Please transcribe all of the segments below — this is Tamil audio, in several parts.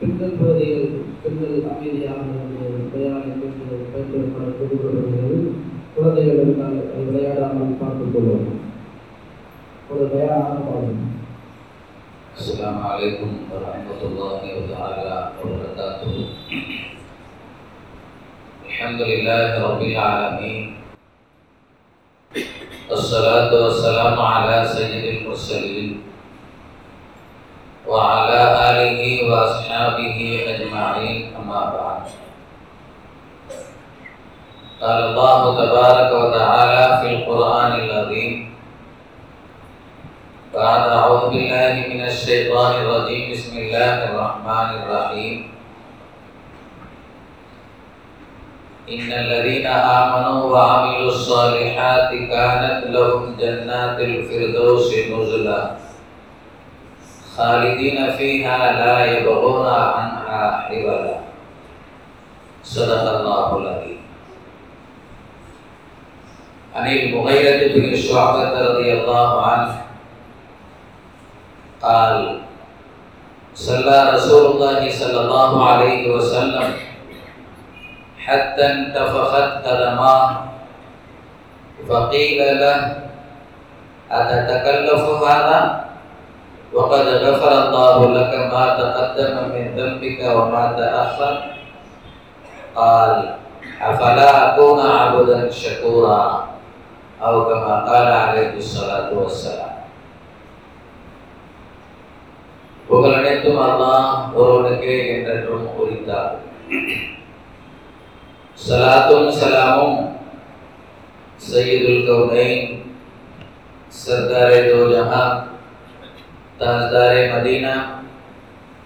பெண்கள் பகுதிகள் பெண்கள் அமைதியாக விளையாட பெண்கள் பயன்படுத்த கொடுக்கப்படுகிறது குழந்தைகள் இருந்தால் அதை விளையாடாமல் பார்த்துக் கொள்வோம் ஒரு தயாரான பாடம் السلام عليكم ورحمة الله تعالى وبركاته الحمد لله رب العالمين والصلاة والسلام على سيد المرسلين وعلى آله وأصحابه أجمعين، أما بعد. قال الله تبارك وتعالى في القرآن العظيم بعد أعوذ بالله من الشيطان الرجيم، بسم الله الرحمن الرحيم. إن الذين آمنوا وعملوا الصالحات كانت لهم جنات الفردوس نزلا. خالدين فيها لا يبغون عنها حولا. صدق الله العظيم. عن المغيرة بن شعبة رضي الله عنه قال صلى رسول الله صلى الله عليه وسلم حتى انتفخت قدماه. فقيل له أتتكلف هذا؟ وقد غفر الله لك ما تقدم من ذنبك وما تأخر قال أفلا أكون عبدا شكورا أو كما قال عليه الصلاة والسلام புகழ் அனைத்தும் அல்லாஹ் ஒருவனுக்கே என்றென்றும் குறித்தார் சலாத்தும் சலாமும் சையதுல் கவுனைன் சர்தாரே தோ ஜஹான் தாஜ்தாரே மதீனா.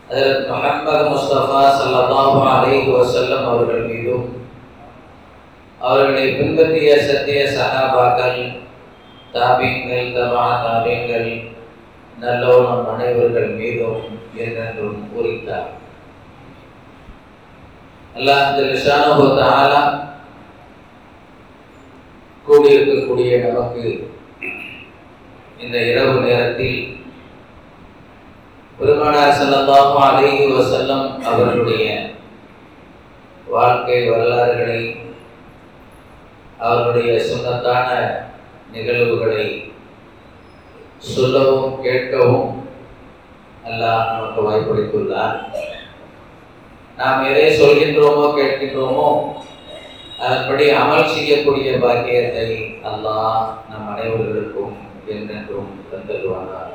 அதற்கு முஹம்மது முஸ்தபா சல்லாஹு அலைஹி வஸல்லம் அவர்கள் மீதும் அவர்களை பின்பற்றிய சத்திய சகாபாக்கள் தாபீன்கள் தபா தாபீன்கள் நல்லோனம் நம் அனைவர்கள் மீதும் என்றென்றும் கூறித்தார் அல்லாஹ் ஜல்ஷானு கூடியிருக்கக்கூடிய நமக்கு இந்த இரவு நேரத்தில் பெருமானார் ஸல்லல்லாஹு அலைஹி செல்லம் அவர்களுடைய வாழ்க்கை வரலாறுகளை அவர்களுடைய சுண்ணத்தான நிகழ்வுகளை சொல்லவும் கேட்கவும் அல்லாஹ் நமக்கு வாய்ப்பளித்துள்ளார். நாம் எதை சொல்கின்றோமோ கேட்கின்றோமோ அதன்படி அமல் செய்யக்கூடிய பாக்கியத்தை அல்லாஹ் நம் அனைவர்களுக்கும் என்றென்றும் தந்தருவானார்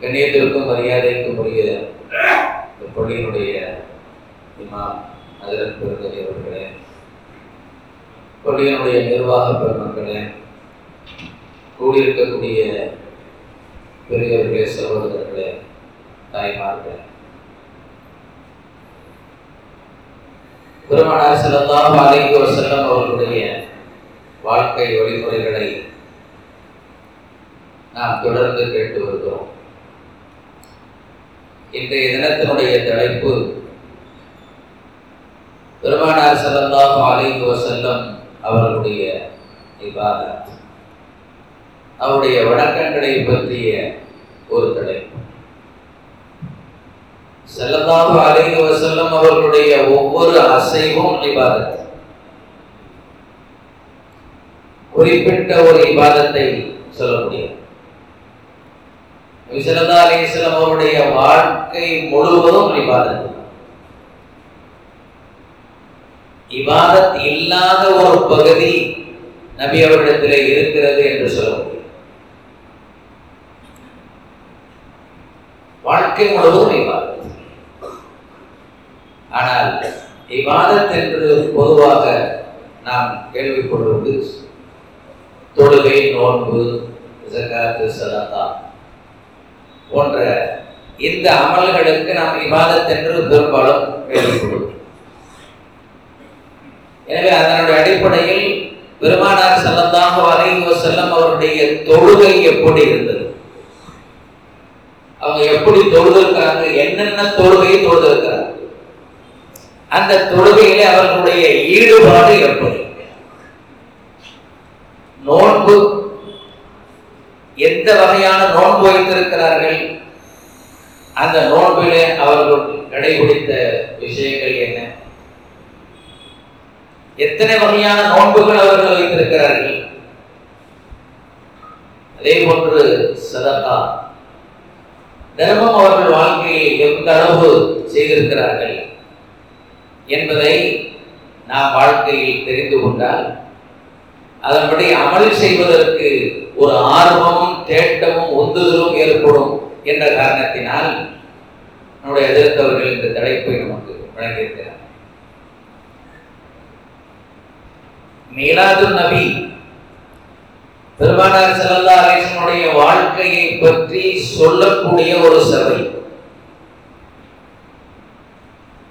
கண்ணியத்திற்கும் மரியாதைக்கும் உரிய இந்த பள்ளியினுடைய இமாம் அதிரன் பெருந்தகை அவர்களே பள்ளியினுடைய நிர்வாக பெருமக்களே கூடியிருக்கக்கூடிய பெரியவர்களே சகோதரர்களே தாய்மார்களே. பெருமானார் ஸல்லல்லாஹு ஒரு செல்லம் அவர்களுடைய வாழ்க்கை வழிமுறைகளை நாம் தொடர்ந்து கேட்டு வருகிறோம். இன்றைய தினத்தினுடைய தலைப்பு பெருமானார் ஸல்லல்லாஹு அலைஹி வஸல்லம் அவர்களுடைய இபாதத். அவருடைய வணக்கங்களை பற்றிய ஒரு தலைப்பு. ஸல்லல்லாஹு அலைஹி வஸல்லம் அவர்களுடைய ஒவ்வொரு அசைவும் இபாதத். குறிப்பிட்ட ஒரு இபாதத்தை சொல்ல முடியாது ஸல்லல்லாஹு அலைஹி அவருடைய வாழ்க்கை முழுவதும் இபாதத். இபாதத் இல்லாத ஒரு பகுதி நபி அவரிடத்தில் இருக்கிறது என்று சொல்ல வாழ்க்கை முழுவதும் இபாதத். ஆனால் இவாதத் என்று பொதுவாக நாம் கேள்விப்படுவது தொழுகை நோன்பு ஜகாத்து போன்ற இந்த அமல்களுக்கு நாம் விவாதத்தென்று பெரும்பாலும் கேள்விப்படுவோம் எனவே அதனுடைய அடிப்படையில் பெருமானார் செல்லந்தாக அலைஹி செல்லம் அவருடைய தொழுகை எப்படி இருந்தது? அவங்க எப்படி தொழுதிருக்காங்க என்னென்ன தொழுகையை தொழுதிருக்கிறாங்க? அந்த தொழுகையில அவர்களுடைய ஈடுபாடு எப்படி? நோன்பு எந்த வகையான நோன்பு வைத்திருக்கிறார்கள்? அந்த நோன்பிலே அவர்கள் கடைபிடித்த விஷயங்கள் என்ன? எத்தனை வகையான நோன்புகள் அவர்கள் வைத்திருக்கிறார்கள்? அதே போன்று சதகா தர்மம் அவர்கள் வாழ்க்கையை எந்த அளவு செய்திருக்கிறார்கள் என்பதை நாம் வாழ்க்கையில் தெரிந்து கொண்டால் அதன்படி அமல் செய்வதற்கு ஒரு ஆர்வமும் தேட்டமும் உந்துதலும் ஏற்படும் என்ற காரணத்தினால் நம்முடைய எதிர்த்தவர்கள் இந்த தலைப்பை நமக்கு வழங்கியிருக்கிறார். மீலாது நபி பெருமானார் செல்லல்லா அலிசனுடைய வாழ்க்கையை பற்றி சொல்லக்கூடிய ஒரு சபை.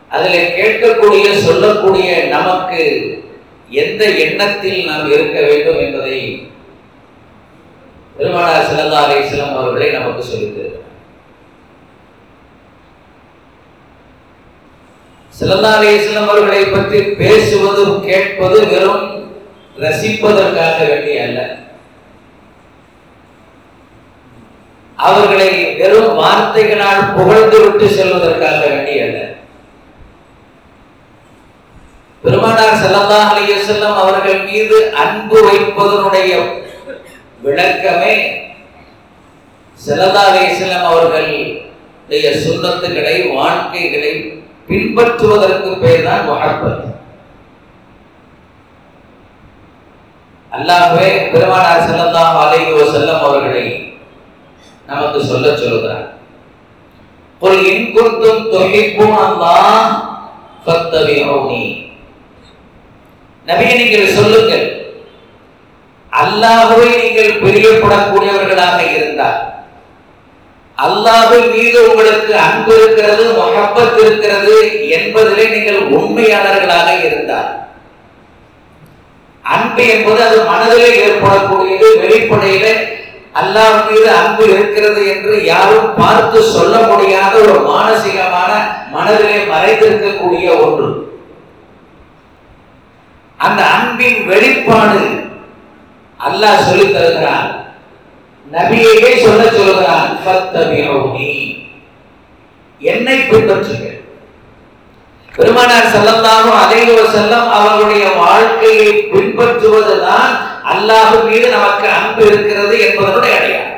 அதில் கேட்கக்கூடிய சொல்லக்கூடிய நமக்கு எந்த எண்ணத்தில் நாம் இருக்க வேண்டும் என்பதை பெருமானார் சிறந்த அலிஸ்லாம் அவர்களை நமக்கு சொல்லித்தருகிறார். செல்லல்லா அவர்களை பற்றி பேசுவதும் கேட்பது வெறும் ரசிப்பதற்காக வேண்டிய அல்ல. அவர்களை வெறும் வார்த்தைகளால் புகழ்ந்து விட்டு செல்வதற்காக வேண்டிய அல்ல. பெருமானார் செல்லல்லா அலைய செல்லம் அவர்கள் மீது அன்பு வைப்பதனுடைய விளக்கமே செல்லல்லா அலைய செல்லம் அவர்களுடைய சுண்ணத்துகளை வாழ்க்கைகளை பின்பற்றுவதற்கு பெயர் தான் வாழ்ப்பது அல்லாஹே பெருமானார் செல்லல்லாம் அலையோ செல்லம் அவர்களை நமக்கு சொல்ல சொல்கிறார் ஒரு இன்குத்தும் தொகைப்பும் அல்லா ஃபத்தவியோனி நபியை நீங்கள் சொல்லுங்கள். அல்லாஹுவை நீங்கள் பிரியப்படக்கூடியவர்களாக இருந்தால் அல்லாஹின் மீது உங்களுக்கு அன்பு இருக்கிறது மொஹப்பத் இருக்கிறது என்பதிலே நீங்கள் உண்மையாளர்களாக இருந்தால். அன்பு என்பது அது மனதிலே ஏற்படக்கூடியது வெளிப்படையில அல்லாஹ் மீது அன்பு இருக்கிறது என்று யாரும் பார்த்து சொல்ல முடியாத ஒரு மானசீகமான மனதிலே மறைந்திருக்கக்கூடிய ஒன்று. அந்த அன்பின் வெளிப்பாடு அல்லாஹ் சொல்லி தருகிறான். நபியையே சொல்ல சொல்கிறான் என்னை பின்பற்றுங்க. பெருமானார் ஸல்லல்லாஹு அலைஹி செல்லம் அவர்களுடைய வாழ்க்கையை பின்பற்றுவதுதான் அல்லாஹ் மீது நமக்கு அன்பு இருக்கிறது என்பதனுடைய அடையாளம்.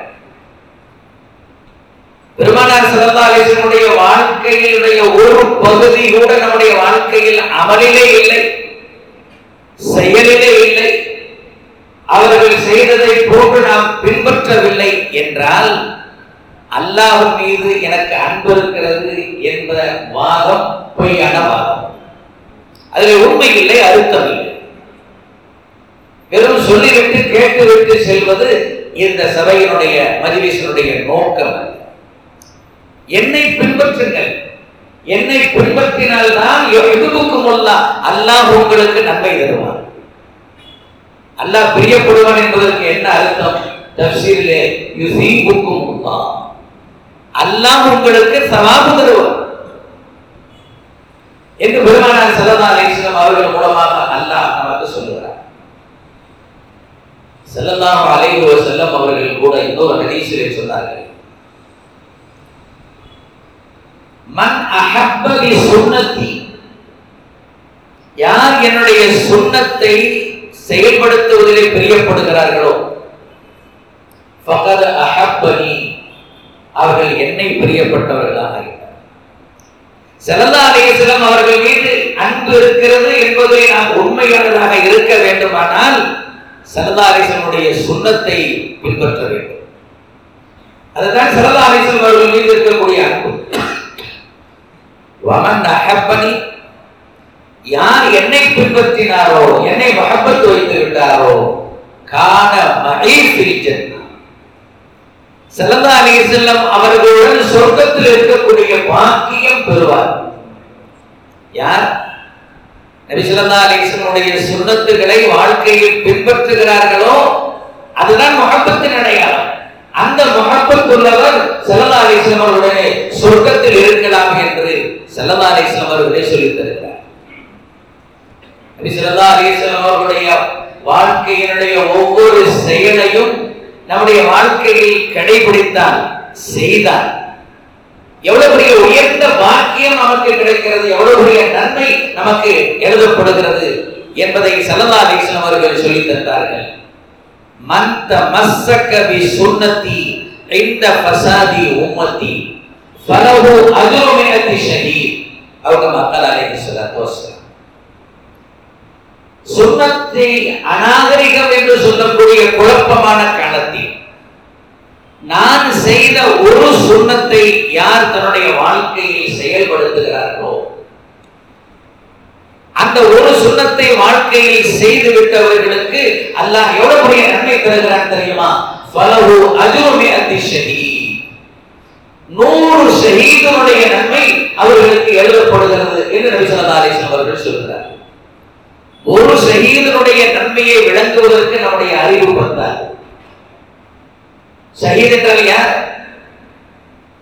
பெருமானார் சிறந்தாலேசனுடைய வாழ்க்கையினுடைய ஒரு பகுதி கூட நம்முடைய வாழ்க்கையில் அமலிலே இல்லை. செயலிலே இல்லை. அவர்கள் செய்ததை போன்று நாம் பின்பற்றவில்லை என்றால் அல்லாஹ் மீது எனக்கு அன்பு இருக்கிறது என்ற வாதம் பொய்யான வாதம். அதில் உண்மை இல்லை அழுத்தம் இல்லை. வெறும் சொல்லிவிட்டு கேட்டுவிட்டு செல்வது இந்த சபையினுடைய மஜிலிசனுடைய நோக்கம். என்னை பின்பற்றுங்கள். என்னை பின்பற்றினால்தான் எதுவுக்கும் அல்லா அல்லாஹ் உங்களுக்கு நன்மை தருவான் அல்லாஹ் பிரியப்படுவான் என்பதற்கு என்ன அர்த்தம்? தப்சீரிலே யுசீபுக்கும் அல்லாஹ் அல்லாஹ் உங்களுக்கு சவாபு தருவான் என்று பெருமானார் சல்லா அலிஸ்லாம் அவர்கள் மூலமாக அல்லாஹ் நமக்கு சொல்லுகிறார். செல்லல்லாம் அலைவர் செல்லம் அவர்கள் கூட இன்னொரு ஹதீஸிலே சொன்னார்கள். மன் சுண்ணத்தி யார் என்னுடைய சுண்ணத்தை செயல்படுத்துவதிலே பிரியப்படுகிறார்களோ? ஃபகத் அஹப்பனி அவர்கள் என்னை பிரியப்பட்டவர்களாக இருக்கிறார் அலேசலம் அவர்கள் மீது அன்பு இருக்கிறது என்பதை நாம் உண்மையானதாக இருக்க வேண்டுமானால் செல்லல்லா சுண்ணத்தை பின்பற்ற வேண்டும். அதுதான் செல்லல்லா அவர்கள் மீது இருக்கக்கூடிய அன்பு. வமன் அஹப்பனி யார் என்னை பின்பற்றினாரோ என்னை மகப்பத்து வைத்து விட்டாரோ கான மகேஃபில் ஜன்னா செல்லல்லா அலிசல்லம் அவர்களுடன் சொர்க்கத்தில் இருக்கக்கூடிய பாக்கியம் பெறுவார். யார்? நபி ஸல்லல்லாஹு அலைஹி வாழ்க்கையில் பின்பற்றுகிறார்களோ அதுதான் மகப்பத்தின் அடையாளம். அந்த மகப்பத்துள்ளவர் உள்ளவர் ஸல்லல்லாஹு அவர்களுடைய சொர்க்கத்தில் இருக்கலாம் என்று ஸல்லல்லாஹு அலிஸ்லாம் அவர்களே சொல்லி தருகிறார் நபி அவர்களுடைய வாழ்க்கையினுடைய ஒவ்வொரு செயலையும் நம்முடைய வாழ்க்கையில் கடைபிடித்தால் செய்தால் எவ்வளவு பெரிய உயர்ந்த பாக்கியம் நமக்கு கிடைக்கிறது எவ்வளவு பெரிய நன்மை நமக்கு எழுதப்படுகிறது என்பதை சல்லா அலிஸ்லாம் அவர்கள் சொல்லி தந்தார்கள். மந்த மஸ்ஸக்க பி சுன்னதி இந்த பசாதி உம்மத்தி. ஃபலஹு அஜ்ரு மினத்தி ஷஹீத் அவங்க மக்கள் அலைஹி ஸலாத்து வஸலாம் சுண்ணத்தை அநாகரிகம் என்று சொல்லக்கூடிய குழப்பமான காலத்தில் நான் செய்த ஒரு சுண்ணத்தை யார் தன்னுடைய வாழ்க்கையில் செயல்படுத்துகிறார்களோ அந்த ஒரு சுண்ணத்தை வாழ்க்கையில் செய்து விட்டவர்களுக்கு அல்லாஹ் எவ்வளவு பெரிய நன்மை தருகிறான் தெரியுமா பலவு அஜுமே அதிஷதி நூறு ஷஹீதனுடைய நன்மை அவர்களுக்கு எழுதப்படுகிறது என்று நபி சொல்லா அலிஸ்லாம் அவர்கள் சொல்கிறார் ஒரு ஷஹீதனுடைய நன்மையை விளங்குவதற்கு நம்முடைய அறிவு வந்தார் ஷஹீத் என்றால் யார்?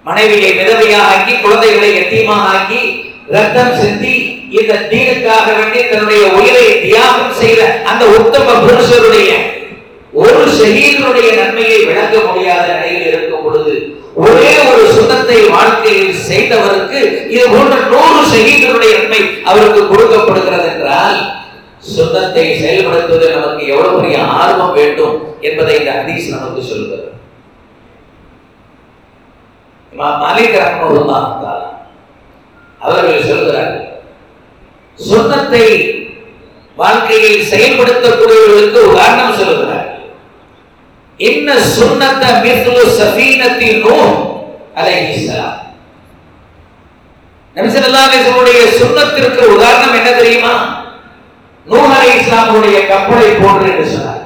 மனைவியை விதவையாக ஆக்கி குழந்தைகளை எத்தியமாக ஆக்கி ரத்தம் சிந்தி இந்த தீனுக்காக வேண்டி தன்னுடைய உயிரை தியாகம் செய்த அந்த உத்தம புருஷருடைய ஒரு ஷஹீதனுடைய நன்மையை விளங்க முடியாத நிலையில் இருக்கும் பொழுது ஒரே ஒரு சுத்தத்தை வாழ்க்கையில் செய்தவருக்கு இது போன்ற நூறு செய்திகளுடைய நன்மை அவருக்கு கொடுக்கப்படுகிறது என்றால் சுத்தத்தை செயல்படுத்துவதில் நமக்கு எவ்வளவு பெரிய ஆர்வம் வேண்டும் என்பதை இந்த ஹதீஸ் நமக்கு சொல்கிறது மாலிக் அவர்கள் சொல்கிறார்கள் சுன்னத்தை வாழ்க்கையில் செயல்படுத்தக்கூடியவர்களுக்கு உதாரணம் சொல்லுகிறார். இன்ன சுன்னத்த மிஸ்லு சஃபீனத்தி நூஹ் அலைஹிஸ்ஸலாம் நபி ஸல்லல்லாஹு அலைஹி வஸல்லம் சுன்னத்திற்கு உதாரணம் என்ன தெரியுமா? நூஹ் அலைஹிஸ்ஸலாமுடைய கப்பலை போன்று என்று சொன்னார்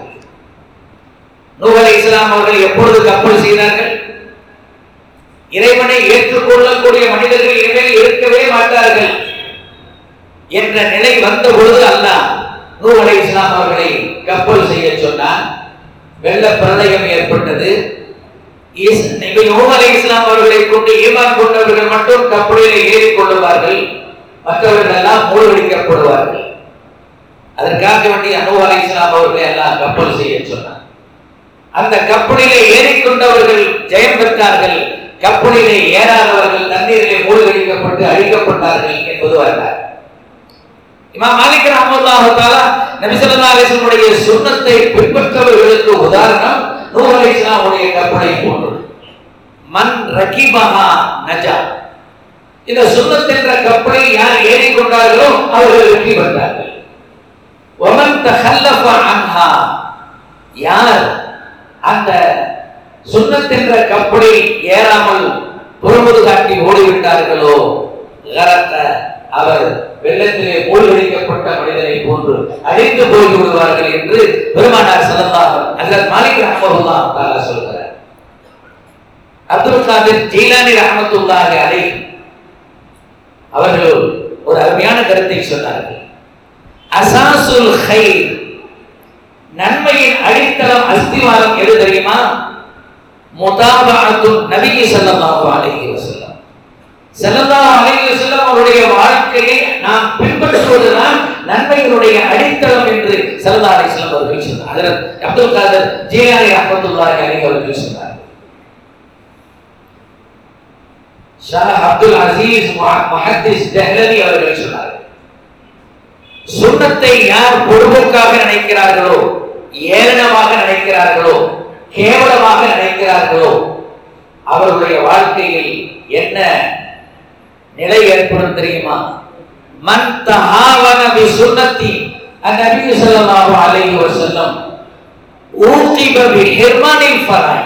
நூஹ் அலைஹிஸ்ஸலாம் அவர்கள் எப்பொழுது கப்பல் செய்தார்கள்? இறைவனை ஏற்றுக்கொள்ளக்கூடிய மனிதர்கள் இனிமேல் இருக்கவே மாட்டார்கள் என்ற நிலை வந்த பொழுது அல்லாஹ் நூ அலை இஸ்லாம் அவர்களை கப்பல் செய்ய சொன்னார் வெள்ள பிரளயம் ஏற்பட்டது. நூ இஸ்லாம் அவர்களை கொண்டு ஈமான் கொண்டவர்கள் மட்டும் கப்பலில் ஏறி கொள்ளுவார்கள். மற்றவர்கள் எல்லாம் மூழ்கடிக்கப்படுவார்கள். அதற்காக வேண்டிய நூ அலை இஸ்லாம் அவர்களை எல்லாம் கப்பல் செய்ய சொன்னார். அந்த கப்பலிலே ஏறிக்கொண்டவர்கள் ஜெயம் பெற்றார்கள். கப்பலிலே ஏறாதவர்கள் தண்ணீரிலே மூழ்கடிக்கப்பட்டு அழிக்கப்பட்டார்கள் என்பது வரலாறு இமா மாலிக் ரஹ்மத்துல்லாஹு தஆலா நபி ஸல்லல்லாஹு அலைஹி வஸல்லம் சுன்னத்தை பின்பற்றவர்களுக்கு உதாரணம் நூஹ் அலைஹிஸ்ஸலாம் உடைய கப்பலை போன்றது மன் ரகிபஹா நஜா. இந்த சுன்னத் என்ற கப்பலை யார் ஏறிக்கொண்டார்களோ அவர்கள் வெற்றி பெற்றார்கள். ஒமன் தஹல்லஃப அன்ஹா. யார் அந்த சுன்னத் என்ற கப்பலை ஏறாமல் புறமுது காட்டி ஓடிவிட்டார்களோ? கரத்த அவர் வெள்ளத்திலே மூழ்கடிக்கப்பட்ட மனிதனை போன்று அழிந்து போய் விடுவார்கள் என்று பெருமானார் ஸல்லல்லாஹு ஹஜ்ரத் மாலிக் ரஹ்மத்துல்லாஹ் தஆலா சொல்கிறார். அப்துல் காதிர் ஜெயிலானி ரஹ்மத்துல்லாஹி அலை அவர்கள் ஒரு அருமையான கருத்தை சொன்னார்கள். அசாசுல் ஹை நன்மையின் அடித்தளம் அஸ்திவாரம் எது தெரியுமா? முதாபாத்து நபி ஸல்லல்லாஹு அலைஹி வஸல்லம் ஸல்லல்லாஹு அலைஹி அவருடைய வாழ்க்கையை நாம் பின்பற்றுவதுதான் நன்மையினுடைய அடித்தளம் என்று சரதா அலை செல்லம் அவர்கள் சொன்னார் அப்துல் காதர் ஆர் ரஹ்மத்துல்லாஹி அலி அவர்கள் சொன்னார் ஷாஹ் அப்துல் அசீஸ் மஹத்திஸ் தெஹ்லவி அவர்கள் சொன்னார் சுண்ணத்தை யார் பொறுப்புக்காக நினைக்கிறார்களோ ஏளனமாக நினைக்கிறார்களோ கேவலமாக நினைக்கிறார்களோ அவர்களுடைய வாழ்க்கையில் என்ன நிலை ஏற்படும் தெரியுமா? மன் தஹாவன பி சுன்னத்தி அந்நபி ஸல்லல்லாஹு அலைஹி வஸல்லம் ஊகிப பி ஹிர்மானில் ஃபராய்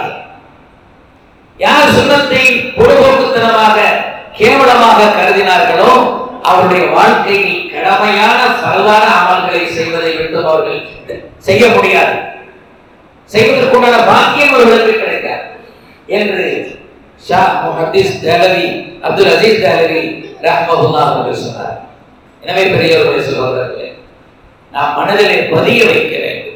யார் சுன்னத்தை பொறுப்போக்குத்தனமாக கேவலமாக கருதினார்களோ அவருடைய வாழ்க்கையில் கடமையான பரவான அமல்களை செய்வதை விட்டும் அவர்கள் செய்ய முடியாது. செய்வதற்குண்டான பாக்கியம் அவர்களுக்கு கிடைக்காது. என்று ஷா முஹத்திஸ் தேலவி அப்துல் அசீஸ் தேலவி ரஹ்மஹுல்லா அவர்கள் சொன்னார் எனவே பெரியவர்களை சகோதரர்களே நான் மனதிலே பதிய வைக்க வேண்டும்.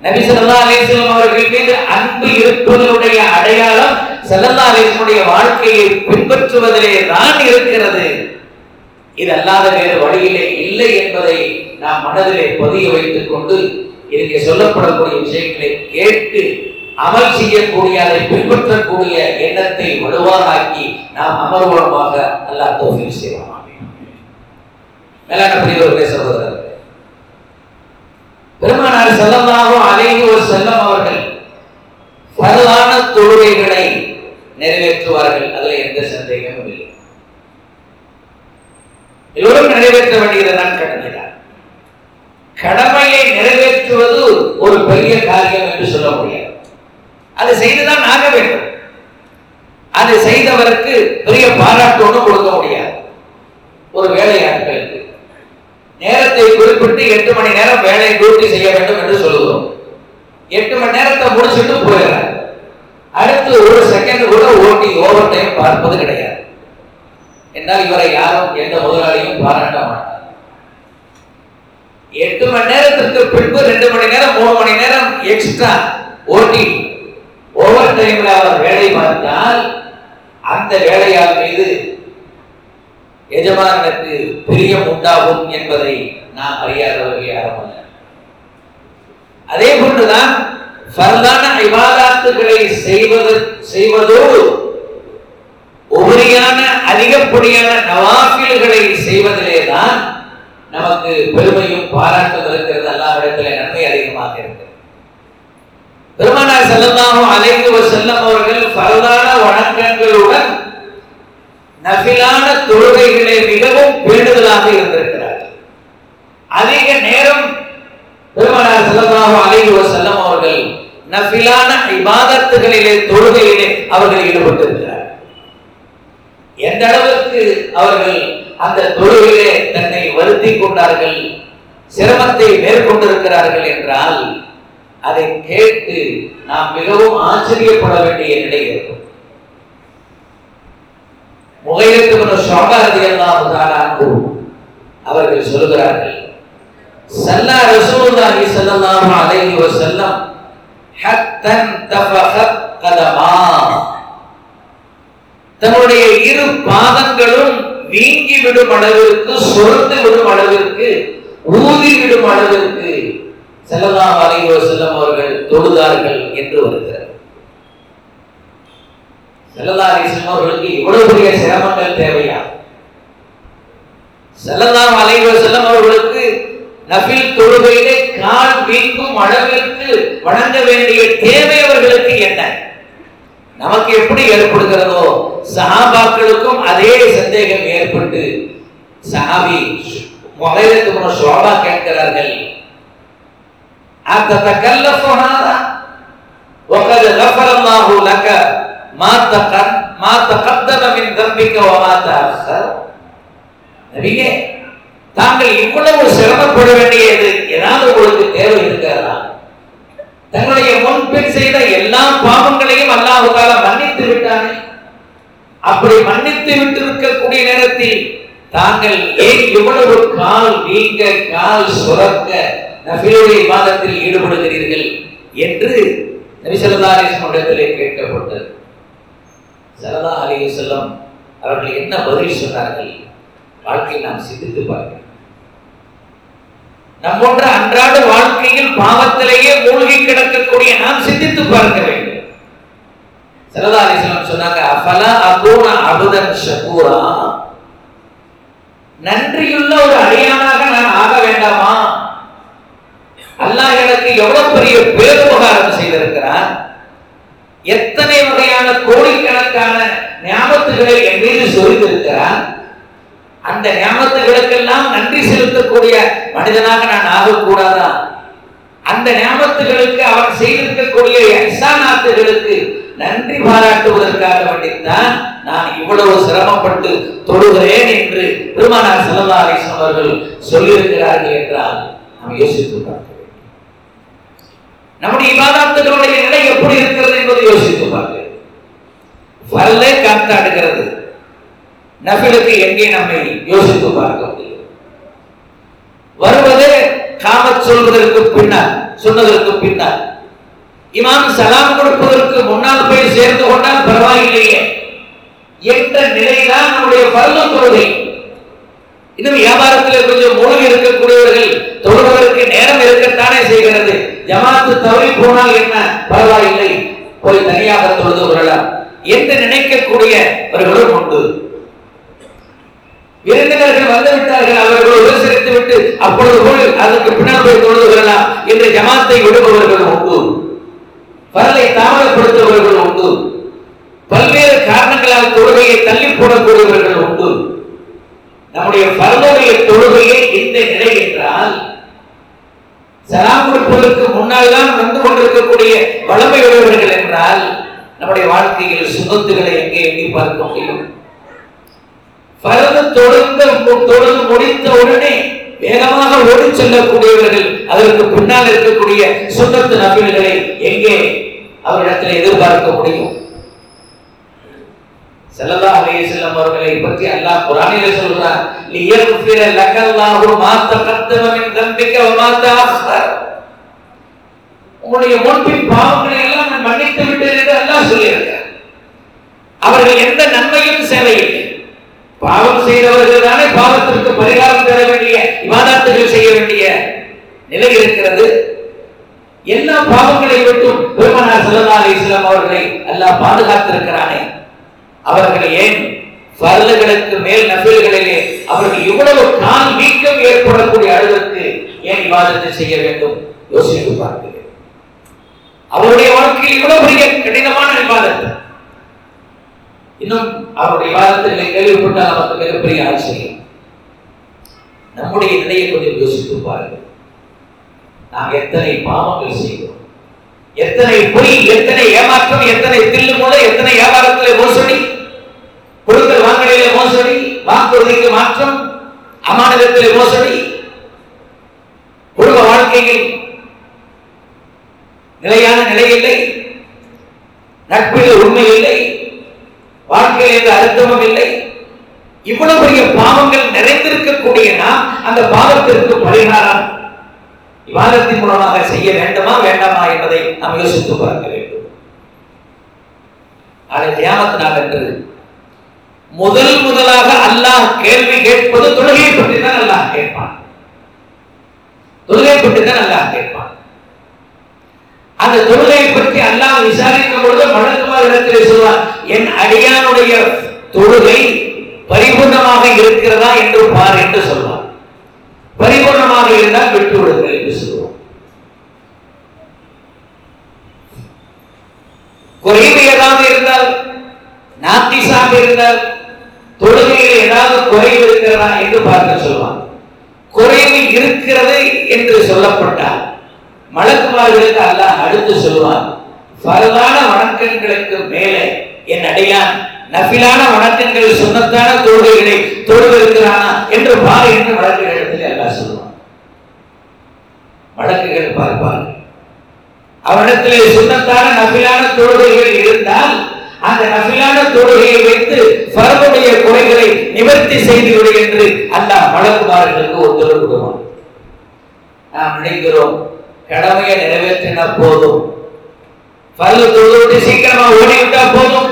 நபி சல்லா அலைஹி அவர்கள் மீது அன்பு இருப்பதனுடைய அடையாளம் சல்லா அலிஸ்லமுடைய வாழ்க்கையை பின்பற்றுவதிலே தான் இருக்கிறது. இது அல்லாத வேறு வழியிலே இல்லை என்பதை நாம் மனதிலே பதிய வைத்துக் கொண்டு இங்கே சொல்லப்படக்கூடிய விஷயங்களை கேட்டு அமல் செய்யக்கூடிய அதை பின்பற்றக்கூடிய எண்ணத்தை வலுவாகி நாம் அமர்வமாக அல்லாஹ் தௌஃபீக் செய்வோம் மேலான பெரியவர்களே சகோதரர் பெருமானார் செல்லமாகவும் அலைஹி ஒரு செல்லம் அவர்கள் பரவான தொழுகைகளை நிறைவேற்றுவார்கள். அதில் எந்த சந்தேகமும் இல்லை. எல்லோரும் நிறைவேற்ற வேண்டியதுதான் கடமைதான். கடமையை நிறைவேற்றுவது ஒரு பெரிய காரியம் என்று சொல்ல முடியாது. அதை செய்துதான் ஆக வேண்டும். அதை செய்தவருக்கு பெரிய பாராட்டோடு ஒன்றும் கொடுக்க முடியாது. ஒரு வேலையாட்களுக்கு நேரத்தை குறிப்பிட்டு எட்டு மணி நேரம் வேலையை பூர்த்தி செய்ய வேண்டும் என்று சொல்லுகிறோம். எட்டு மணி நேரத்தை முடிச்சுட்டு போயிடுறாங்க அடுத்து ஒரு செகண்ட் கூட ஓட்டி ஓவர் டைம் பார்ப்பது கிடையாது. என்னால் இவரை யாரும் எந்த முதலாளியும் பாராட்ட மாட்டார். எட்டு மணி நேரத்திற்கு பின்பு ரெண்டு மணி நேரம் மூணு மணி நேரம் எக்ஸ்ட்ரா ஓட்டி ஓவர் டைம்ல அவர் வேலை பார்த்தால் அந்த வேலையால் மீது எஜமானனுக்கு பிரியம் உண்டாகும் என்பதை நாம் அறியாதவர்கள் யாரும் அதே போன்றுதான் ஃபர்தான இபாதாத்துகளை செய்வது செய்வதோடு உபரியான அதிகப்படியான நவாஃபில்களை செய்வதிலே தான் நமக்கு பெருமையும் பாராட்டும் இருக்கிறது. அல்லாவிடத்தில் நன்மை அதிகமாக இருக்கிறது. பெருமானார் செல்லல்லாஹு அலைஹி செல்லம் அவர்கள் பரதான வணக்கங்களுடன் நபிலான தொழுகைகளை மிகவும் பேணுதலாக இருந்திருக்கிறார்கள். அதிக நேரம் பெருமானார் செல்லமாக அலைஹி செல்லம் அவர்கள் நபிலான இபாதத்துகளிலே தொழுகையிலே அவர்கள் ஈடுபட்டிருக்கிறார்கள். எந்த அளவுக்கு அவர்கள் அந்த தொழுகையிலே தன்னை வருத்தி கொண்டார்கள் சிரமத்தை மேற்கொண்டிருக்கிறார்கள் என்றால் அதை கேட்டு நாம் மிகவும் ஆச்சரியப்பட வேண்டிய நிலை இருக்கும். முகையத்து ஷோபா ரலியல்லாஹு தஆலா அவர்கள் சொல்கிறார்கள் சல்லா ரசூலுல்லாஹி ஸல்லல்லாஹு அலைஹி வஸல்லம் ஹத்தன் தஃபஹத் கதமா. தன்னுடைய இரு பாதங்களும் வீங்கி விடும் அளவிற்கு சுரந்து விடும் அளவிற்கு ஊதி விடும் அளவிற்கு ஸல்லல்லாஹு அலைஹி செல்லம் அவர்கள் தொழுதார்கள் என்று வருகிறது ஸல்லல்லாஹு அலைஹி வஸல்லம் அவர்களுக்கு இவ்வளவு பெரிய சிரமங்கள் தேவையா? ஸல்லல்லாஹு அலைஹி செல்லம் அவர்களுக்கு நபில் தொழுகையிலே கால் வீங்கும் அளவிற்கு வழங்க வேண்டிய தேவை அவர்களுக்கு என்ன? நமக்கு எப்படி ஏற்படுகிறதோ சஹாபாக்களுக்கும் அதே சந்தேகம் ஏற்பட்டு சஹாபி முகைரத்து ஷோபா கேட்கிறார்கள் أتتكلف هذا وقد غفر الله لك ما تقدم ما تقدم من ذنبك وما تأخر நபியே தாங்கள் இவ்வளவு சிரமப்பட வேண்டியது ஏதாவது உங்களுக்கு தேவை இருக்கிறதா தங்களுடைய முன்பின் செய்த எல்லா பாவங்களையும் அல்லாஹ் தாலா மன்னித்து விட்டானே அப்படி மன்னித்து விட்டிருக்கக்கூடிய நேரத்தில் தாங்கள் ஏன் இவ்வளவு கால் வீங்க கால் சுரக்க நபியுடைய மாதத்தில் ஈடுபடுகிறீர்கள் என்று நபி சரதா அலைஹி கேட்கப்பட்டது. சரதா அலைஹி அவர்கள் என்ன பதில் சொன்னார்கள்? வாழ்க்கையை நாம் சிந்தித்து பார்க்க நம்மோன்ற அன்றாட வாழ்க்கையில் பாவத்திலேயே மூழ்கி கிடக்கக்கூடிய நாம் சிந்தித்து பார்க்க வேண்டும். சரதா அலைஹி சொன்னாங்க அபலா அகூன அபுதன் ஷகூரா? நன்றியுள்ள ஒரு அடியானாக நான் ஆக வேண்டாம்? அல்லாஹ் எனக்கு எவ்வளவு பெரிய பேருபகாரம் செய்திருக்கிறார்? எத்தனை வகையான கோடிக்கணக்கான ஞாபகத்துகளை என் மீது சொல்லியிருக்கிறார் அந்த ஞாபகத்துகளுக்கெல்லாம் நன்றி செலுத்தக்கூடிய மனிதனாக நான் ஆகக்கூடாதா? அந்த ஞாபகத்துகளுக்கு அவன் செய்திருக்கக்கூடிய எஹ்சானாத்துகளுக்கு நன்றி பாராட்டுவதற்காக வேண்டித்தான் நான் இவ்வளவு சிரமப்பட்டு தொழுகிறேன் என்று பெருமானார் ஸல்லல்லாஹு அவர்கள் சொல்லியிருக்கிறார்கள் என்றால் நாம் யோசித்துள்ளார் நம்முடைய இபாதத்துகளுடைய நிலை எப்படி இருக்கிறது என்பதை யோசித்து பார்க்க வரலே காத்தாடுகிறது நபிலுக்கு எங்கே நம்மை யோசித்து பார்க்க முடியும்? வருவது காம சொல்வதற்கு பின்னால் சொன்னதற்கு பின்னால். இமாம் சலாம் கொடுப்பதற்கு முன்னால் போய் சேர்ந்து கொண்டால் பரவாயில்லையே. என்ற நிலைதான் நம்முடைய பருவ தொழுகை இன்னும் வியாபாரத்தில் கொஞ்சம் மூலம் இருக்கக்கூடியவர்கள் தொழுவதற்கு நேரம் இருக்கத்தானே செய்கிறது. ஜமாத்து தவறி போனால் என்ன? பரவாயில்லை. போய் தனியாக தொழுது வரலாம் என்று நினைக்கக்கூடியவர்களும் உண்டு. விருந்தினர்கள் வந்துவிட்டார்கள். அவர்கள் உபசரித்து விட்டு அப்பொழுது போல் அதற்கு பின்னால் போய் தொழுது வரலாம் என்று ஜமாத்தை விடுபவர்கள் உண்டு. பரலை தாமதப்படுத்துபவர்கள் உண்டு. பல்வேறு காரணங்களால் தொழுகையை தள்ளி போடக்கூடியவர்கள் உண்டு. நம்முடைய பரலுடைய தொழுகையை இந்த நிலை என்றால் சலாம் கொடுப்பதற்கு முன்னால் தான் வந்து கொண்டிருக்கக்கூடிய வளமை உடையவர்கள் என்றால் நம்முடைய வாழ்க்கையில் சுகத்துகளை எங்கே எங்கே பார்க்க முடியும்? பரது தொடர்ந்து தொடர்ந்து முடித்த உடனே வேகமாக ஓடி செல்லக்கூடியவர்கள் அதற்கு பின்னால் இருக்கக்கூடிய சுண்ணத்து நபில்களை எங்கே அவரிடத்தில் எதிர்பார்க்க முடியும்? செல்லல்லா அலைஹி செல்லம் அவர்களை பற்றி அல்லாஹ் குர்ஆனிலே சொல்கிறார் லியக்ஃபிர லக்கல்லாஹு மா தகத்தம மின் தம்பிக வ மா தஅخر உங்களுடைய முன்பின் பாவங்களை எல்லாம் நான் மன்னித்து விட்டேன் என்று அல்லாஹ் சொல்லியிருக்கிறார் அவர்கள் எந்த நன்மையும் சேவையில்லை பாவம் செய்தவர்கள் தானே பாவத்திற்கு பரிகாரம் பெற வேண்டிய விவாதத்துகள் செய்ய வேண்டிய நிலை இருக்கிறது. எல்லா பாவங்களை விட்டும் பெருமனார் ஸல்லல்லாஹு அலைஹி வஸல்லம் அவர்களை அல்லாஹ் பாதுகாத்திருக்கிறானே. அவர்கள் ஏன் ஃபர்லுகளுக்கு மேல் நபில்களிலே அவர்கள் இவ்வளவு கால் வீக்கம் ஏற்படக்கூடிய அளவிற்கு ஏன் விவாதத்தை செய்ய வேண்டும்? யோசித்து பார்க்கிறேன். அவருடைய வாழ்க்கையில் இவ்வளவு பெரிய கடினமான விவாதத்தை இன்னும் அவருடைய விவாதத்தை கேள்விப்பட்டால் நமக்கு மிகப்பெரிய ஆச்சரியம். நம்முடைய நிலையை கொஞ்சம் யோசித்து பாருங்கள். நாம் எத்தனை பாவங்கள் செய்கிறோம் எத்தனை பொய் எத்தனை ஏமாற்றம் எத்தனை தில்லு மூலம் எத்தனை வியாபாரத்தில் மோசடி கொடுக்கல் வாங்கலையில மோசடி வாக்குறுதிக்கு மாற்றம் அமானதத்திலே மோசடி குடும்ப வாழ்க்கையில் நிலையான நிலை இல்லை நட்பில் உண்மை இல்லை வாழ்க்கையில் எந்த அர்த்தமும் இல்லை. இவ்வளவு பெரிய பாவங்கள் நிறைந்திருக்கக்கூடிய நாம் அந்த பாவத்திற்கு பரிகாரம் விவாதத்தின் மூலமாக செய்ய வேண்டுமா வேண்டாமா என்பதை நாம் யோசித்து பார்க்க வேண்டும். அதை தியானத்தினால் என்று முதல் முதலாக அல்லாஹ் கேள்வி கேட்பது தொழுகையை பற்றி தான் அல்லாஹ் கேட்பான். தொழுகை பற்றி தான் அல்லாஹ் கேட்பான். அந்த தொழுகையை பற்றி அல்லாஹ் விசாரிக்கும் பொழுது மழக்குமார் இடத்தில் சொல்வார் என் அடியானுடைய தொழுகை பரிபூர்ணமாக இருக்கிறதா என்று பார் என்று சொல்வார். பரிபூர்ணமாக இருந்தால் விட்டு விடுங்கள் என்று சொல்வார். குறைவு ஏதாவது இருந்தால் நாத்திசாக இருந்தால் தொழுகையில் ஏதாவது குறைவு இருக்கிறதா என்று பார்க்க சொல்வான். குறைவு இருக்கிறது என்று சொல்லப்பட்டால் மலக்குமார்களுக்கு அல்லாஹ் அடுத்து சொல்வான் பரவான வணக்கங்களுக்கு மேலே என் அடையான் நபிலான வணக்கங்கள் சுண்ணத்தான தொழுகைகளை தொழுதிருக்கிறானா என்று பார் என்று வழக்குகளிடத்தில் எல்லாம் சொல்லுவான் வழக்குகள் பார்ப்பார்கள். அவரிடத்திலே சுண்ணத்தான நபிலான தொழுகைகள் இருந்தால் அந்த நபிலான தொழுகையை வைத்து பரவுடைய குறைகளை நிவர்த்தி செய்து விடு என்று அல்லாஹ் வழக்குமார்களுக்கு ஒத்துழைப்பு கொடுவான் நாம் நினைக்கிறோம் கடமையை நிறைவேற்றினா போதும். பல்லு தொழுவது சீக்கிரமா ஓடிவிட்டா போதும்.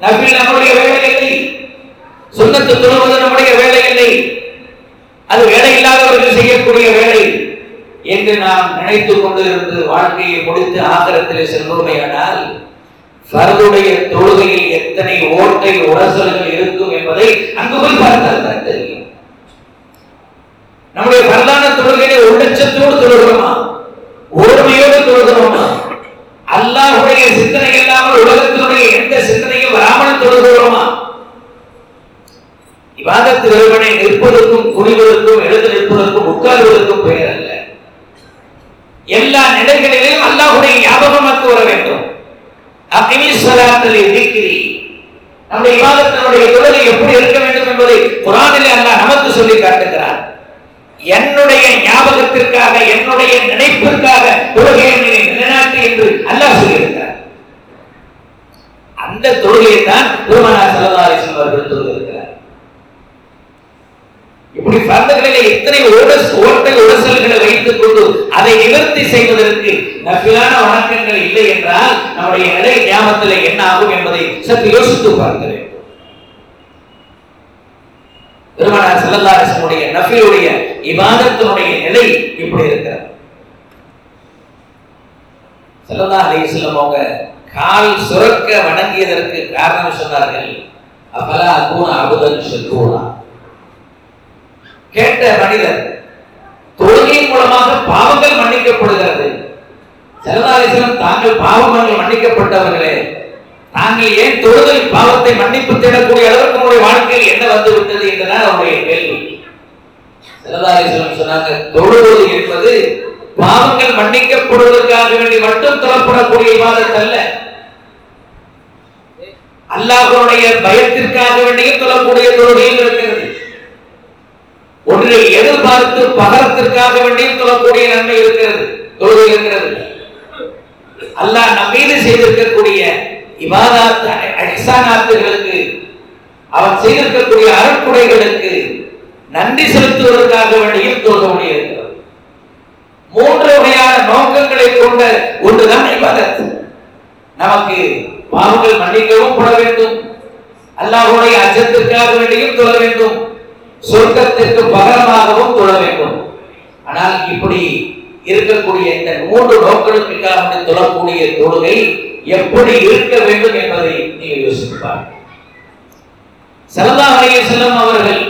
நபில் நம்முடைய வேலை இல்லை சுண்ணத்து தொழுவது நம்முடைய வேலை இல்லை அது வேலை இல்லாதவர்கள் செய்யக்கூடிய வேலை என்று நாம் நினைத்துக் கொண்டு இருந்து வாழ்க்கையை முடித்து ஆகரத்திலே செல்வோமையானால் ஃபர்துடைய தொழுகையில் எத்தனை ஓட்டை உரசல்கள் இருக்கும் என்பதை அங்கு போய் பார்த்தால் தான் தெரியும். நம்முடைய பரதான தொழுகையை உள்ளச்சத்தோடு தொழுகிறோமா? ஓர்மையோடு தொழுகிறோமா? அல்லாஹுடைய சிந்தனை இல்லாமல் உலகத்தினுடைய எந்த சிந்தனையும் வராமல் தொழுகிறோமா? இவாதத்து வெறுமனை நிற்பதற்கும் குடிவதற்கும் எழுந்து நிற்பதற்கும் உட்காருவதற்கும் பெயர் அல்ல எல்லா நிலைகளிலும் அல்லாஹுடைய ஞாபகமாக்கு வர வேண்டும். நம்முடைய இவாதத்தினுடைய தொழிலை எப்படி இருக்க வேண்டும் என்பதை குரானிலே அல்லாஹ் நமக்கு சொல்லி காட்டுகிறார். என்னுடைய ஞாபகத்திற்காக என்னுடைய நினைப்பிற்காக தொழுகையை நிலைநாட்டு என்று அல்லாஹ் சொல்லியிருக்கிறார். அந்த தொழுகையை தான் பெருமானார் செலவாரி அவர்கள் தொழுகிறார் இப்படி பரதங்களிலே எத்தனை ஓடஸ் ஓட்டை உடசல்களை வைத்துக் கொண்டு அதை நிவர்த்தி செய்வதற்கு நப்பிலான வணக்கங்கள் இல்லை என்றால் நம்முடைய நிலை ஞாபகத்தில் என்ன ஆகும் என்பதை சற்று யோசித்து பார்க்கிறேன். வேண்டும் பெருமானார் ஸல்லல்லாஹு நபியுடைய இவாதத்தினுடைய நிலை இப்படி இருக்கிறார் செல்லதா அலையம் அவங்க கால் சுரக்க வணங்கியதற்கு காரணம் சொன்னார்கள் அப்பலா அபுதன் செல்வா கேட்ட மனிதர் தொழுகையின் மூலமாக பாவங்கள் மன்னிக்கப்படுகிறது. செல்லதாரிசனம் தாங்கள் பாவங்கள் மன்னிக்கப்பட்டவர்களே தாங்கள் ஏன் தொழுதல் பாவத்தை மன்னிப்பு தேடக்கூடிய அளவுக்கு உங்களுடைய வாழ்க்கையில் என்ன வந்து விட்டது என்றுதான் அவருடைய கேள்வி. செல்லதாரிசனம் சொன்னாங்க தொழுவது என்பது பாவங்கள் மன்னிக்கப்படுவதற்காக வேண்டி மட்டும் தொழப்படக்கூடிய விவாதத்தை அல்ல. அல்லாஹ்வுடைய பயத்திற்காக வேண்டியும் தொழக்கூடிய தொழுகையும் இருக்கிறது. ஒன்றை எதிர்பார்த்து பகரத்திற்காக வேண்டியும் தொழக்கூடிய நன்மை இருக்கிறது. தொழுகை இருக்கிறது. அல்லாஹ் நம்மீது செய்திருக்கக்கூடிய இபாதாத் அஹ்சானாத்துகளுக்கு அவன் செய்திருக்கக்கூடிய அருட்குடைகளுக்கு நன்றி செலுத்துவதற்காக வேண்டியும் தொழுக மூன்று வகையான நோக்கங்களை கொண்ட ஒன்றுதான் இபாதத். நமக்கு பாவங்கள் மன்னிக்கவும் பட வேண்டும். அல்லாஹுடைய அச்சத்திற்காக வேண்டியும் தொழ வேண்டும். சொர்க்கத்திற்கு பகரமாகவும் தொழ வேண்டும். ஆனால் இப்படி இருக்கக்கூடிய இந்த மூன்று நோக்கங்களுக்காக தொழக்கூடிய தொழுகை எப்படி இருக்க வேண்டும் என்பதை நீங்கள் யோசிப்பார் சல்லா செல்லம் அவர்கள்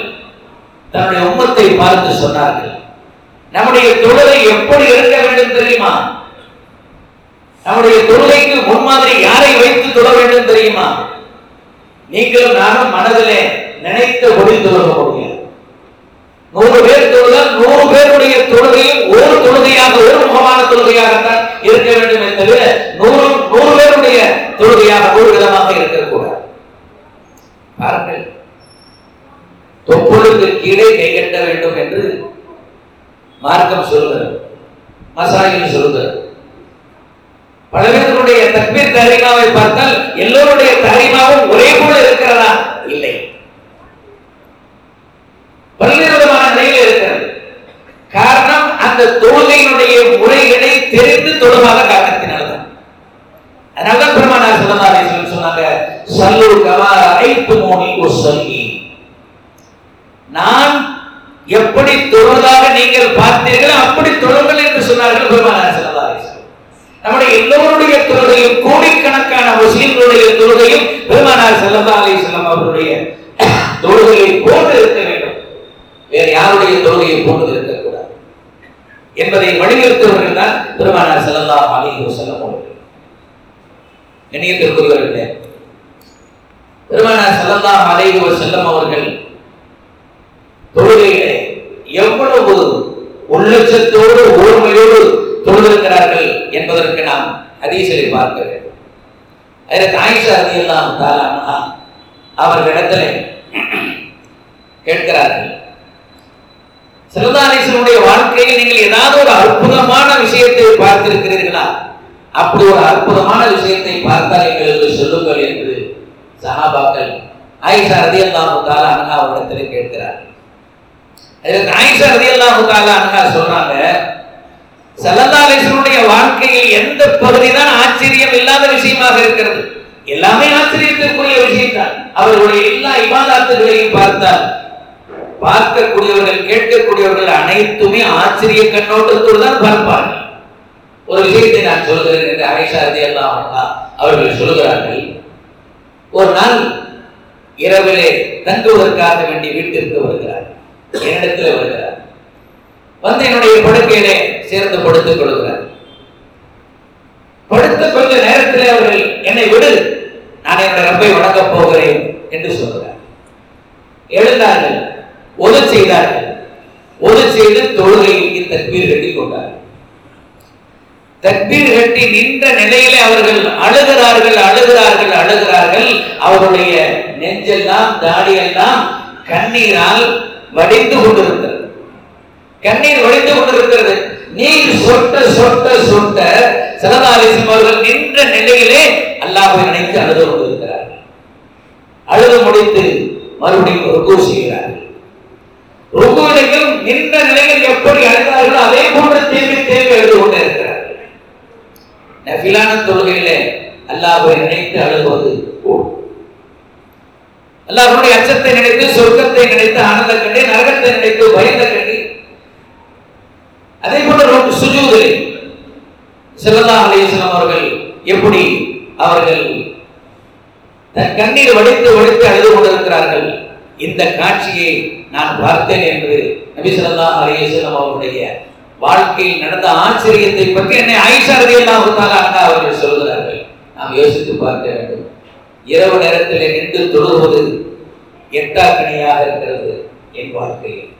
தன்னுடைய உம்மத்தை பார்த்து சொன்னார்கள் நம்முடைய தொழுகை எப்படி இருக்க வேண்டும் தெரியுமா? நம்முடைய தொழுகைக்கு முன்மாதிரி யாரை வைத்து தொழ வேண்டும் தெரியுமா? நீங்களும் நானும் மனதிலே நினைத்தபடி தொழுக முடியாது நூறு பேர் தொழுதால் நூறு பேருடைய தொழுகையும் ஒரு தொழுகையாக ஒரு முகமான தொழுகையாகத்தான் இருக்க வேண்டும் என்பது நூறு நூறு பேருடைய தொழுகையாக ஒரு விதமாக இருக்கக்கூடாது. பாருங்கள். தொப்புளுக்கு கீழே கை கட்ட வேண்டும் என்று மார்க்கம் சொல்கிறது. மசாயில் சொல்கிறது. பல பேர்களுடைய தக்பீர் தரிமாவை பார்த்தால் எல்லோருடைய தரிமாவும் ஒரே போல இருக்கிறதா? இல்லை. பல்வேறு விதமான நிலையில் இருக்கிறது காரணம் அந்த தொழுகையினுடைய முறைகளை தெரிந்து தொழுவாத காரணத்தினால்தான் அதனால்தான் பெருமானார் சிவனாரை சொன்னாங்க சல்லு கமார ஐத்து மோனி சொல்லி நான் எப்படி தொழுவதாக நீங்கள் பார்த்தீர்கள் அப்படி தொழுங்கள் என்று சொன்னார்கள் பெருமானார் சிவனாரை நம்முடைய எல்லோருடைய தொழுகையும் கோடிக்கணக்கான முஸ்லிம்களுடைய தொழுகையும் பெருமானார் செல்லல்லா அலிஸ்லாம் அவருடைய தொழுகையை போன்று இருக்க வேண்டும். வேறு யாருடைய தொழுகையை போன்று இருக்க என்பதை வலியுறுத்துவர்கள் தான் பெருமானார் செல்லல்லா அலிஹு செல்லம் அவர்கள். இணையத்திற்குரியவர்களே பெருமானார் செல்லல்லா அலிஹு செல்லம் அவர்கள் தொழுகையிலே எவ்வளவு உள்ளட்சத்தோடு ஓர்மையோடு தொழுதிருக்கிறார்கள் என்பதற்கு நாம் ஹதீஸிலே பார்க்க வேண்டும். அதற்கு ஆயிஷா அதி தஆலா அன்ஹா அவர்களிடத்திலே கேட்கிறார்கள் சிறந்தானீசனுடைய வாழ்க்கையில் நீங்கள் ஏதாவது ஒரு அற்புதமான விஷயத்தை பார்த்திருக்கிறீர்களா? அப்படி ஒரு அற்புதமான விஷயத்தை பார்த்தால் எங்களுக்கு சொல்லுங்கள் என்று சஹாபாக்கள் ஆயிஷா ரலியல்லாஹு தஆலா அண்ணா அவரிடத்தில் கேட்கிறார். அதற்கு ஆயிஷா ரலியல்லாஹு தஆலா அண்ணா சொல்றாங்க சல்லல்லாஹுடைய வாழ்க்கையில் எந்த பகுதி தான் ஆச்சரியம் இல்லாத விஷயமாக இருக்கிறது? எல்லாமே ஆச்சரியத்திற்குரிய விஷயம் தான் அவர்களுடைய எல்லா இமாதாத்துகளையும் பார்த்தால் பார்க்கக்கூடியவர்கள் கேட்கக்கூடியவர்கள் அனைத்துமே ஆச்சரிய கண்ணோட்டத்தோடு தான் பார்ப்பார்கள். ஒரு விஷயத்தை நான் சொல்கிறேன் என்று ஐஷாதி அல்லாஹா அவர்கள் சொல்கிறார்கள். ஒரு நாள் இரவிலே தங்குவதற்காக வேண்டி வீட்டிற்கு வருகிறார். என்னிடத்தில் வருகிறார். வந்து என்னுடைய படுக்கையிலே சேர்ந்து படுத்துக் கொள்கிறார். படுத்த கொஞ்ச நேரத்தில் அவர்கள் என்னை விடு நான் என்னுடைய ரப்பை வணங்கப் போகிறேன் என்று சொல்கிறார். எழுந்தார்கள். ஒது செய்தார்கள் ஒது செய்து தொழுகையில் தக்பீர் கட்டி கொண்டார்கள் தக்பீர் கட்டி நின்ற நிலையிலே அவர்கள் அழுகிறார்கள் அழுகிறார்கள் அழுகிறார்கள். அவருடைய நெஞ்செல்லாம் தாடியெல்லாம் கண்ணீரால் வடிந்து கொண்டிருக்கிறது கண்ணீர் வடிந்து கொண்டிருக்கிறது. நீர் சொட்ட சொட்ட சொட்ட சலதாலிசம் அவர்கள் நின்ற நிலையிலே அல்லாஹை நினைத்து அழுது கொண்டிருக்கிறார் அழுது முடித்து மறுபடியும் ஒரு கூசுகிறார் ருக்குவிலையும் நின்ற நிலையில் எப்படி அழுகிறார்களோ அதே போன்ற தேவை தேவை அழுது கொண்டே இருக்கிறார்கள் நஃபிலான தொழுகையிலே அல்லாஹ்வை நினைத்து அழுவது அல்லாஹனுடைய அச்சத்தை நினைத்து சொர்க்கத்தை நினைத்து ஆனந்த கண்டி நரகத்தை நினைத்து பயந்த கண்டு அதே போல சுஜூதில் சிவல்லா அலிஸ்லாம் அவர்கள் எப்படி அவர்கள் தன் கண்ணீர் வடித்து வடித்து அழுது கொண்டிருக்கிறார்கள்? இந்த காட்சியை நான் பார்த்தேன் என்று நபிசல்லா ஸல்லல்லாஹு அவருடைய வாழ்க்கையில் நடந்த ஆச்சரியத்தை பற்றி என்னை ஆயிஷா ரலியல்லாஹு அவர்கள் சொல்கிறார்கள். நாம் யோசித்து பார்க்க வேண்டும். இரவு நேரத்தில் நின்று தொழுவது எட்டாக்கணியாக இருக்கிறது என் வாழ்க்கையில்.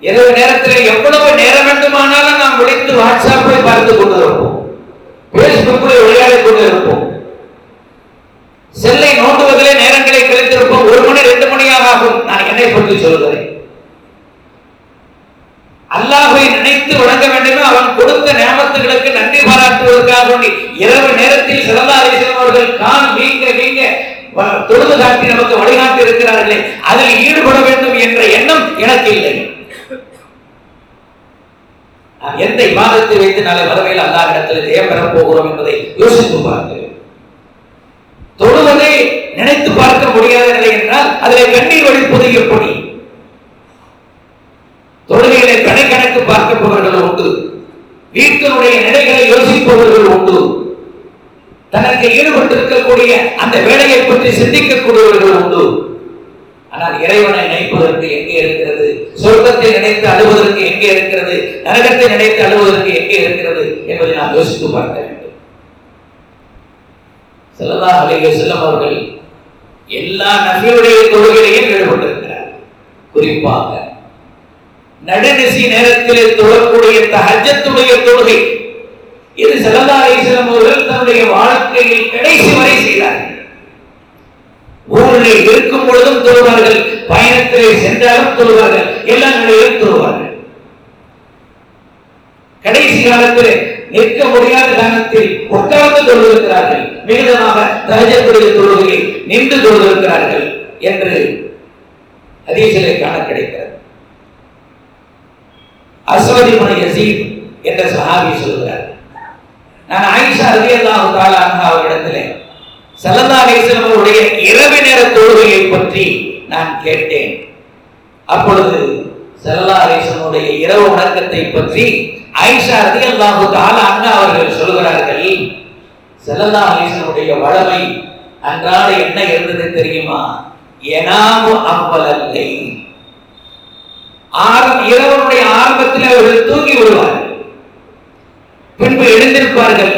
இரவு நேரத்தில் எவ்வளவு நேரம் வேண்டுமானாலும் நாம் விழித்து வாட்ஸ்அப்பை பார்த்து கொண்டிருப்போம். பேஸ்புக்கில் விளையாடி கொண்டிருப்போம். செல்லை நோண்டுவதிலே நேரம் கழித்திருப்போம் ஒரு மணி ரெண்டு மணியாக ஆகும். நான் என்னை பற்றி சொல்கிறேன் அல்லாஹை நினைத்து வணங்க வேண்டுமே அவன் கொடுத்த நியமத்துகளுக்கு நன்றி பாராட்டுவதற்காக வேண்டி இரவு நேரத்தில் சிறந்தாரீசன் அவர்கள் கால் வீங்க வீங்க தொழுது காட்டி நமக்கு வழிகாட்டி இருக்கிறார்களே அதில் ஈடுபட வேண்டும் என்ற எண்ணம் எனக்கு இல்லை. எந்த இபாதத்தை வைத்து நாளை வரவையில் அல்லாஹ் இடத்தில் ஜெயம் பெறப் போகிறோம் என்பதை யோசித்து பார்க்கிறேன். தொழுவதை நினைத்து பார்க்க முடியாத நிலை என்றால் அதிலே கண்ணீர் வடிப்பது எப்படி? தொழுகையிலே கணக்கு பார்க்கப்பவர்கள் உண்டு. வீட்டினுடைய நிலைகளை யோசிப்பவர்கள் உண்டு. தனக்கு ஈடுபட்டிருக்கக்கூடிய அந்த வேலையை பற்றி சிந்திக்கக்கூடியவர்கள் உண்டு. ஆனால் இறைவனை நினைப்பதற்கு எங்கே இருக்கிறது? சொர்க்கத்தை நினைத்து அழுவதற்கு எங்கே இருக்கிறது? நரகத்தை நினைத்து அழுவதற்கு எங்கே இருக்கிறது? என்பதை நாம் யோசித்து பார்க்க செல்லல்லா அலைஹி செல்லம் அவர்கள் எல்லா நபியுடைய தொழுகையிலையும் ஈடுபட்டிருக்கிறார். குறிப்பாக நடுநிசி நேரத்திலே தொழக்கூடிய தஹஜத்துடைய தொழுகை இது செல்லல்லா அலிசலம் அவர்கள் தன்னுடைய வாழ்க்கையில் கடைசி வரை செய்தார்கள். ஊரில் இருக்கும் பொழுதும் தொழுவார்கள் பயணத்திலே சென்றாலும் தொழுவார்கள் எல்லா நிலையிலும் தொழுவார்கள். கடைசி காலத்திலே நிற்க முடியாத கணத்தில் உட்கார்ந்து தொழுகிறார்கள் மீதமாக தஹஜத்துடைய தொழுகையை நின்று தொழுகிறார்கள் என்று அதிசலை காண கிடைக்கிறது அஸ்வதி முனை யசீத் என்ற சஹாபி சொல்கிறார் நான் ஆயிஷா ரலியல்லாஹு தஆலா அன்ஹா அவரிடத்திலே ஸல்லல்லாஹு அவருடைய இரவு நேர தொழுகையை பற்றி நான் கேட்டேன். அப்பொழுது ஸல்லல்லாஹு அலைஹி இரவு வணக்கத்தை பற்றி ஐஷா அதி அல்லாஹு தஆலா அண்ணா அவர்கள் சொல்கிறார்கள். ஸல்லல்லாஹு அலைஹி வளமை அன்றாட என்ன இருந்தது தெரியுமா? எனாமு அவ்வலல்லை இரவனுடைய ஆரம்பத்தில் அவர்கள் தூங்கி விடுவார்கள். பின்பு எழுந்திருப்பார்கள்.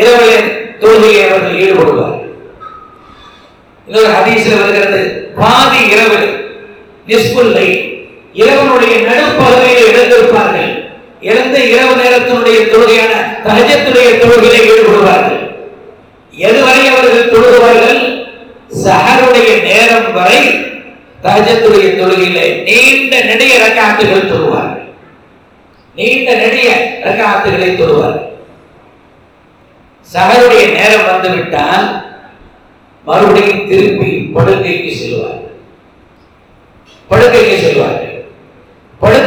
இரவு தொழுகையை அவர்கள் ஈடுபடுவார்கள். இன்னொரு ஹதீஸில் வருகிறது பாதி இரவு நிஸ்புல்லை இரவனுடைய நடுப்பகுதியில் இழந்திருப்பார்கள் எழுந்த இரவு நேரத்தினுடைய தொழுகையான தகஜத்துடைய தொழுகையிலே ஈடுபடுவார்கள். எதுவரை அவர்கள் தொழுகுவார்கள்? சஹருடைய நேரம் வரை தஹஜத்துடைய தொழுகையிலே நீண்ட நெடிய ரக்காத்துகள் தொழுவார்கள். நீண்ட நெடிய ரக்காத்துகளை தொழுவார்கள். சஹருடைய நேரம் வந்துவிட்டால் மறுபடியும் திருப்பி படுக்கைக்கு செல்வார்கள். படுக்கைக்கு செல்வார்கள்.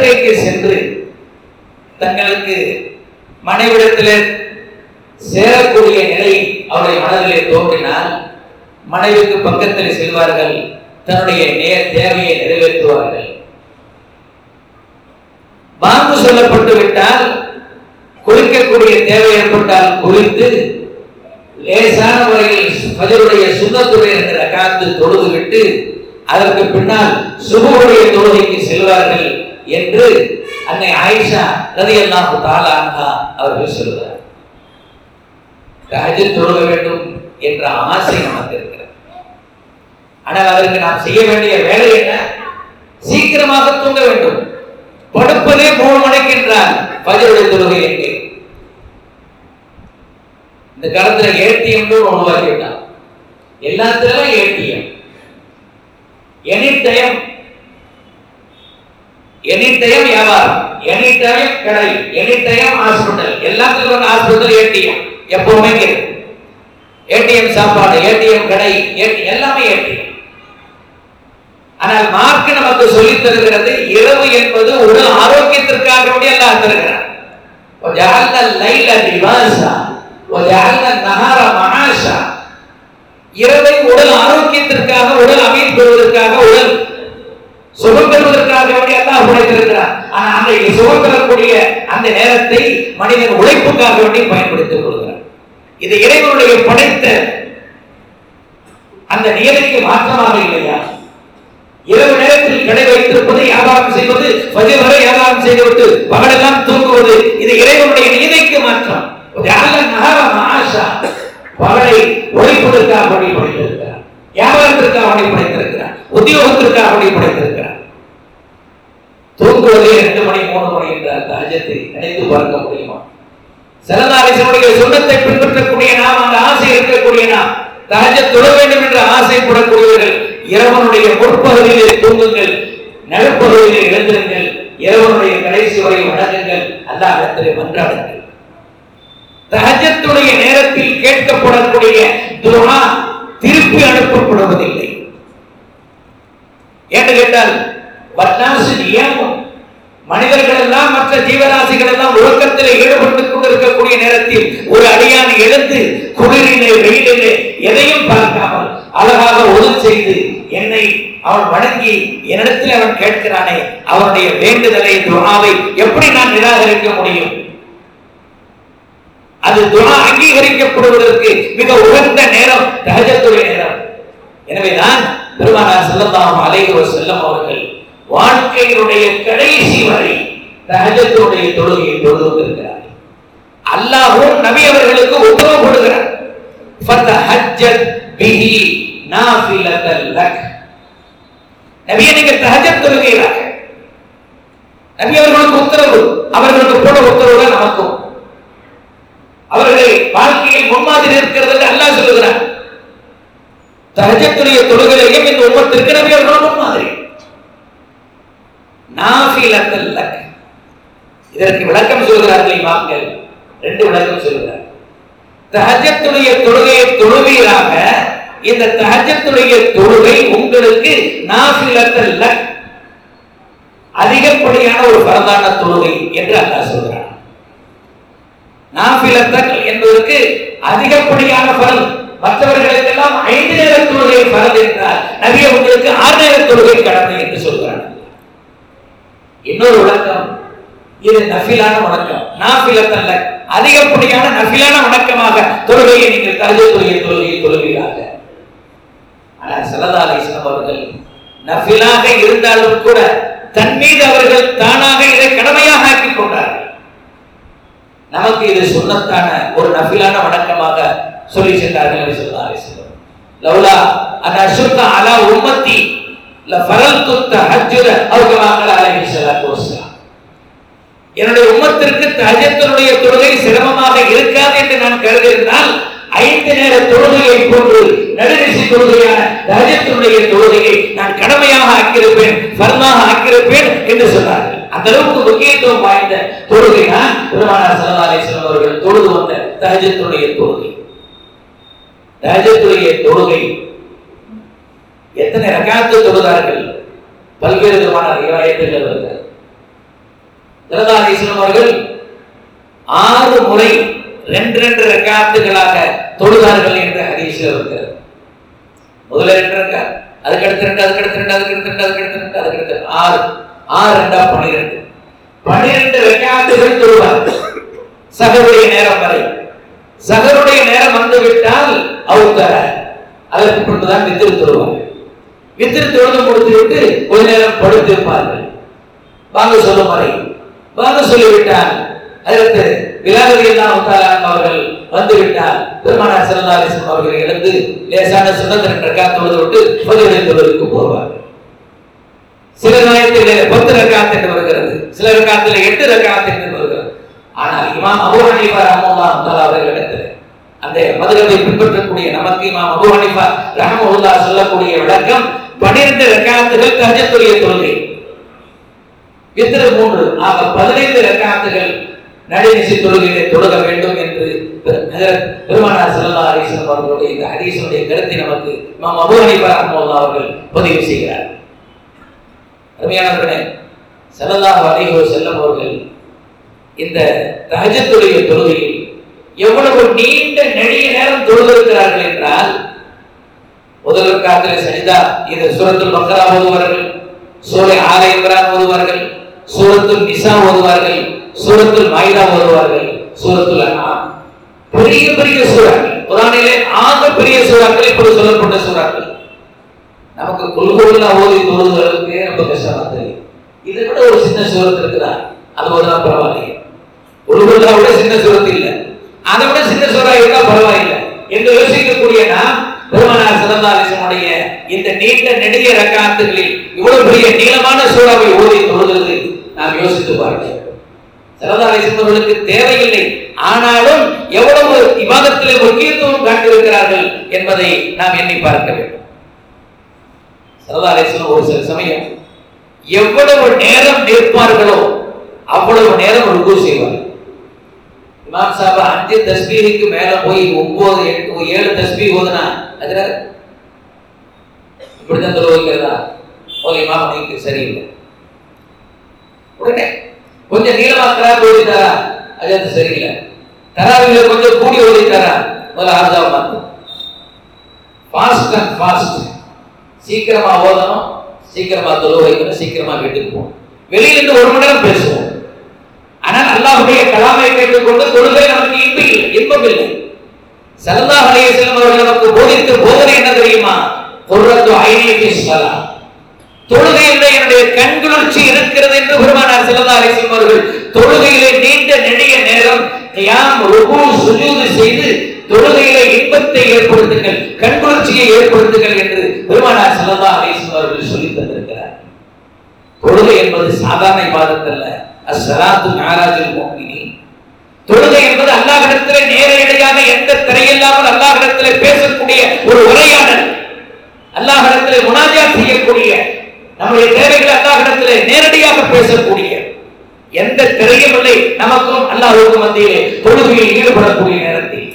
இலங்கைக்கு சென்று தங்களுக்கு மனைவிடத்தில் சேரக்கூடிய நிலை அவருடைய மனதிலே தோன்றினால் மனைவிக்கு பக்கத்தில் செல்வார்கள் தன்னுடைய நேர் தேவையை நிறைவேற்றுவார்கள். வாங்கு சொல்லப்பட்டு விட்டால் குளிக்கக்கூடிய தேவை ஏற்பட்டால் குளித்து லேசான முறையில் பதிலுடைய சுந்தத்துறை என்ற காத்து தொழுது விட்டு அதற்கு பின்னால் சுபுடைய தொழுகைக்கு செல்வார்கள். என்று அன்னை ஆயிஷா ரதியல்லாஹு தஆலா அன்ஹா அவர்கள் சொல்கிறார். தஹஜ்ஜுத் தொழுக வேண்டும் என்ற ஆசை நமக்கு இருக்கிறது. ஆனால் அதற்கு நாம் செய்ய வேண்டிய வேலை என்ன? சீக்கிரமாக தூங்க வேண்டும். படுப்பதே மூணு மணிக்கு என்றார் ஃபஜருடைய தொழுகை எங்கே இந்த காலத்துல ஏடிஎம் உருவாக்கி விட்டான் எல்லாத்துலயும் ATM. Any time any time வியாபாரம் எனி டைம் கடை எனி டைம் ஹாஸ்பிட்டல் எல்லாத்துக்கும் ஹாஸ்பிட்டல் ஏடிஎம் எப்பவுமே ஏடிஎம் சாப்பாடு ஏடிஎம் கடை ATM எல்லாமே ஏடிஎம் ஆனால் மார்க் நமக்கு சொல்லித் தருகிறது இரவு என்பது உடல் ஆரோக்கியத்திற்காக வேண்டி அல்லாஹ் தருகிறார் وجعلنا الليل لباسا وجعلنا النهار معاشا இரவை உடல் ஆரோக்கியத்திற்காக உடல் அமைப்பு பெறுவதற்காக உடல் சுகம் பெறுவதற்காக வேண்டி அல்லாஹ் உழைத்திருக்கிறார். ஆனா அன்றைக்கு சுகம் பெறக்கூடிய அந்த நேரத்தை மனிதன் உழைப்புக்காக வேண்டி பயன்படுத்திக் கொள்கிறார் இது இறைவனுடைய படைத்த அந்த நியதிக்கு மாற்றமாக இல்லையா? இரவு நேரத்தில் கடை வைத்திருப்பது வியாபாரம் செய்வது பதி வரை வியாபாரம் செய்துவிட்டு பகலெல்லாம் தூங்குவது இது இறைவனுடைய நியதிக்கு மாற்றம். பகலை உழைப்பதற்காக வழி படைத்திருக்கிறார். வியாபாரத்திற்காக வழி படைத்திருக்கிறார். உத்தியோகத்திற்காக வழி படைத்திருக்கிறார். தூங்குவதே ரெண்டு மணி மூணு மணி என்ற அந்த அஜத்தை நினைத்து பார்க்க முடியுமா? சிலதாரிசனுடைய சொந்தத்தை பின்பற்றக்கூடிய நாம் அந்த ஆசை இருக்கக்கூடிய நாம் தகஜ தொழ வேண்டும் என்று ஆசைப்படக்கூடியவர்கள் இரவனுடைய முற்பகுதியிலே தூங்குங்கள் நடுப்பகுதியிலே எழுந்திருங்கள் இரவனுடைய கடைசி வரை வணங்குங்கள் அல்லாஹத்திலே மன்றாடுங்கள் தகஜத்துடைய நேரத்தில் கேட்கப்படக்கூடிய துஆ திருப்பி அனுப்பப்படுவதில்லை. என்று கேட்டால் மனிதர்கள் எல்லாம் மற்ற ஜீவராசிகள் எல்லாம் ஒழுக்கத்தில் ஈடுபட்டு கொண்டிருக்கக்கூடிய நேரத்தில் ஒரு அடியான் எழுந்து குளிரிலே வெயிலிலே எதையும் பார்க்காமல் அழகாக ஒது செய்து என்னை அவன் வணங்கி என்னிடத்தில் அவன் கேட்கிறானே அவனுடைய வேண்டுதலை துணாவை எப்படி நான் நிராகரிக்க முடியும்? அது துணா அங்கீகரிக்கப்படுவதற்கு மிக உகந்த நேரம் தகஜத்துடைய நேரம். எனவேதான் பெருமானார் செல்லந்தாம் அலைவர் செல்லம் அவர்கள் வாழ்க்கையினுடைய கடைசி வரை தகஜத்தினுடைய தொழுகையை தொழுது கொண்டிருக்கிறார். அல்லாஹும் நபி அவர்களுக்கு உத்தரவு கொடுக்கிறார். ஃபதஹஜ்ஜத் நீங்க தகஜத் தொழுகிறாங்க நபி அவர்களுக்கு உத்தரவு அவர்களுக்கு போட உத்தரவு தான் நமக்கும். அவர்களை வாழ்க்கையில் முன்மாதிரி இருக்கிறது என்று அல்லாஹ் சொல்லுகிறார். தகஜத்துடைய தொழுகையிலையும் இந்த உம்மத்திற்கு நபி அவர்கள் முன்மாதிரி. நாஃபிலத்தல் இதற்கு விளக்கம் சொல்கிறார்கள் இமாம்கள். ரெண்டு விளக்கம் சொல்கிறார். தஹஜத்துடைய தொழுகையை தொழுவீராக இந்த தஹஜத்துடைய தொழுகை உங்களுக்கு நாஃபிலத்தல் அதிகப்படியான ஒரு பரதான தொழுகை என்று அல்லா சொல்கிறார் நாஃபிலத்தல் என்பதற்கு அதிகப்படியான பலன் மற்றவர்களுக்கெல்லாம் ஐந்து நேர தொழுகை பலன் என்றால் நிறைய உங்களுக்கு ஆறு நேர தொழுகை கடமை என்று சொல்கிறார். இன்னொரு விளக்கம் இது நஃபிலான வணக்கம். நாஃபிலத்தல்ல. அதிகப்படியான நஃபிலான வணக்கமாக தொழுகையை நீங்கள் கருதக்கூடிய தொழுகையை தொழுகிறார்கள் ஆனால் சல்லா அவர்கள் நஃபிலாக இருந்தாலும் கூட தன் மீது அவர்கள் தானாக இதை கடமையாக ஆக்கிக் கொண்டார்கள். நமக்கு இது சொன்னத்தான ஒரு நஃபிலான வணக்கமாக சொல்லி சென்றார்கள் என்று ஸல்லல்லாஹு அலைஹி லவ்லா அந்த அன் அலா உம்மத்தி லஃபரல்து தஹஜ்ஜுத அவ் அலைஹி ஸலாத்து வஸலாம் என்னுடைய உம்மத்திற்கு தஹஜ்ஜத்துடைய தொழுகை சிரமமாக இருக்காது என்று நான் கருதியிருந்தால் ஐந்து நேர தொழுகையை போன்று நடுநிசி தொழுகையான தஹஜ்ஜத்துடைய தொழுகையை நான் கடமையாக ஆக்கியிருப்பேன் ஃபர்மாக ஆக்கியிருப்பேன் என்று சொன்னார்கள். அந்த அளவுக்கு முக்கியத்துவம் வாய்ந்த தொழுகை தான் பெருமானார் ஸல்லல்லாஹு அவர்கள் தொழுது வந்த தஹஜ்ஜத்துடைய தொழுகை. தஹஜ்ஜத்துடைய தொழுகை எத்தனை ரகாத்து தொழுதார்கள்? பல்வேறு விதமான ரிவாயத்துகள் வருகிறது ஜலதாதீஸ்வரம் அவர்கள் ஆறு முறை ரெண்டு ரெண்டு ரகாத்துகளாக தொழுதார்கள் என்ற ஹதீஸில் இருக்கிறது முதல்ல ரெண்டு ரக்கா அதுக்கு அடுத்து ரெண்டு அதுக்கு அடுத்து ரெண்டு அதுக்கு அடுத்து ரெண்டு அதுக்கு அடுத்து ரெண்டு அதுக்கு அடுத்து ஆறு ஆறு ரெண்டா பன்னிரெண்டு. பன்னிரெண்டு ரகாத்துகள் தொழுவார்கள் சகருடைய நேரம் வரை. சகருடைய நேரம் வந்து விட்டால் அதற்கு பின்புதான் நிதி தொழுவார்கள். வித்திரு தொழுது கொடுத்து விட்டு கொஞ்ச நேரம் படுத்திருப்பார்கள் வாங்க சொல்லும் முறை. வாங்க சொல்லிவிட்டால் அதற்கு விலாகதி எல்லாம் அவர்கள் வந்து விட்டால் பெருமானார் செல்லாலிசம் அவர்கள் எழுந்து லேசான சுதந்திரன் ரக்கா தொழுது விட்டு பதிவுடைய போவார். சில நேரத்தில் பத்து ரக்காத் என்று வருகிறது. சில ரக்காத்தில் எட்டு ரக்காத் என்று வருகிறது. ஆனால் இமாம் அபு ஹனீஃபா ரஹ்மத்துல்லாஹ் தஆலா அவர்களிடத்தில் அந்த மதுரவை பின்பற்றக்கூடிய நமக்கு இமாம் அபு ஹனீஃபா ரஹ்மத்துல்லாஹ் சொல்லக்கூடிய விளக்கம் 12 ரக்காத்துகள் தஹஜ்ஜத்துடைய தொழுகை வித்திரு மூன்று? ஆக 15 ரக்காத்துகள் நடுநிசி தொழுகையிலே தொழுக வேண்டும் என்று பெரு- ஹஜரத் பெருமானார் ஸல்லல்லாஹு அலைஹி அவர்களுடைய இந்த ஹதீஸுடைய கருத்தை நமக்கு இமாம் அபு ஹனீஃபா ரஹ்மத்துல்லாஹ் அவர்கள் பதிவு செய்கிறார். அருமையானவர்களே ஸல்லல்லாஹு அலைஹி வஸல்லம் அவர்கள் இந்த தஹஜத்துடைய தொழுகையில் எவ்வளவு நீண்ட நெடிய நேரம் தொழுதிருக்கிறார்கள் என்றால் முதல் ரக்காத்தில் சஜிதா இது சூரத்தில் பக்ரா ஓதுவார்கள் சூரை ஆல இம்ரான் ஓதுவார்கள் சூரத்தில் நிசா ஓதுவார்கள் சூரத்தில் மைதா ஓதுவார்கள் சூரத்தில் பெரிய பெரிய சூறாக்கள். குரானிலே ஆக பெரிய சூறாக்கள் இப்படி சொல்லப்பட்ட சூறாக்கள். நமக்கு கொள்கொள்ளா ஓதி தொழுகிறதுக்கு ரொம்ப கஷ்டமா தெரியும் இதை விட ஒரு சின்ன சூரத்து இருக்குதா? அது ஒரு தான் பரவாயில்லை கொள்கொள்ளா விட சின்ன சூரத்து இல்லை. அதை விட சின்ன சூறா இருந்தா பரவாயில்லை. என்று யோசிக்கக்கூடிய பெருமனார் சிறந்தாலிசனுடைய இந்த நீண்ட நெடிய ரக்காத்துகளில் இவ்வளவு பெரிய நீளமான சூறாவை ஓதி தொழுகிறது. நாம் யோசித்து பார்க்கிறோம் சிறந்தாலிசனவர்களுக்கு தேவையில்லை. ஆனாலும் எவ்வளவு விவாதத்திலே முக்கியத்துவம் காட்டியிருக்கிறார்கள் என்பதை நாம் எண்ணி பார்க்க வேண்டும். சரதாலேசன் ஒரு சில சமயம் எவ்வளவு நேரம் நிற்பார்களோ அவ்வளவு நேரம் ருக்கு செய்வார்கள் இமாம் சாபா அஞ்சு தஸ்பீஹுக்கு மேல போய் ஒன்பது எட்டு ஏழு தஸ்பீ ஓதுனா அதுல இப்படிதான் தொழுவிக்கிறதா ஒரு இமாம் நீங்க சரியில்லை. உடனே கொஞ்சம் நீளமாக்கிறா கிராப் அது அது சரியில்லை. தராவில கொஞ்சம் கூடி ஓடிட்டாரா முதல்ல ஆர்ஜாவை மாற்றும் ஃபாஸ்ட் அண்ட் ஃபாஸ்ட் சீக்கிரமா ஓதணும் சீக்கிரமா தொழு வைக்கணும் சீக்கிரமா வீட்டுக்கு போகணும். வெளியில ஒரு மணி நேரம் பேசுவோம். ஆனால் அல்லாஹுடைய கலாமை கேட்டுக்கொண்டு தொழுகை நமக்கு இன்பு இல்லை இன்பம் இல்லை சல்லா அலைஹி அவர்கள் நமக்கு போதித்த போதனை என்ன தெரியுமா? குர்ரத்து ஐனி சொல்லலாம் தொழுகையிலே தொழுகையில் என்னுடைய கண்குளிர்ச்சி இருக்கிறது என்று பெருமானார் ஸல்லல்லாஹு அலைஹி அவர்கள் தொழுகையிலே நீண்ட நெடிய நேரம் யாம் ருக்கு சுஜூது செய்து தொழுகையிலே இன்பத்தை ஏற்படுத்துங்கள் கண்குளிர்ச்சியை ஏற்படுத்துங்கள் என்று பெருமானார் ஸல்லல்லாஹு அலைஹி அவர்கள் சொல்லி தந்திருக்கிறார். தொழுகை என்பது சாதாரண பாதத்தல்ல அல்ல. அஸ்ஸலாத்து மிஅராஜுல் முஃமினீன் தொழுகை என்பது அல்லாஹ்விடத்திலே நேரடியாக எந்த திரையில்லாமல் அல்லாஹ்விடத்திலே பேசக்கூடிய ஒரு உரையாடல். அல்லாஹ்விடத்திலே முனாஜாத் செய்யக்கூடிய நம்முடைய தேவைகளை அல்லாஹ்விடத்திலே நேரடியாக பேசக்கூடிய. எந்த திரையும் இல்லை நமக்கும் அல்லாஹ்வுக்கும் மத்தியிலே தொழுகையில் ஈடுபடக்கூடிய நேரத்தில்.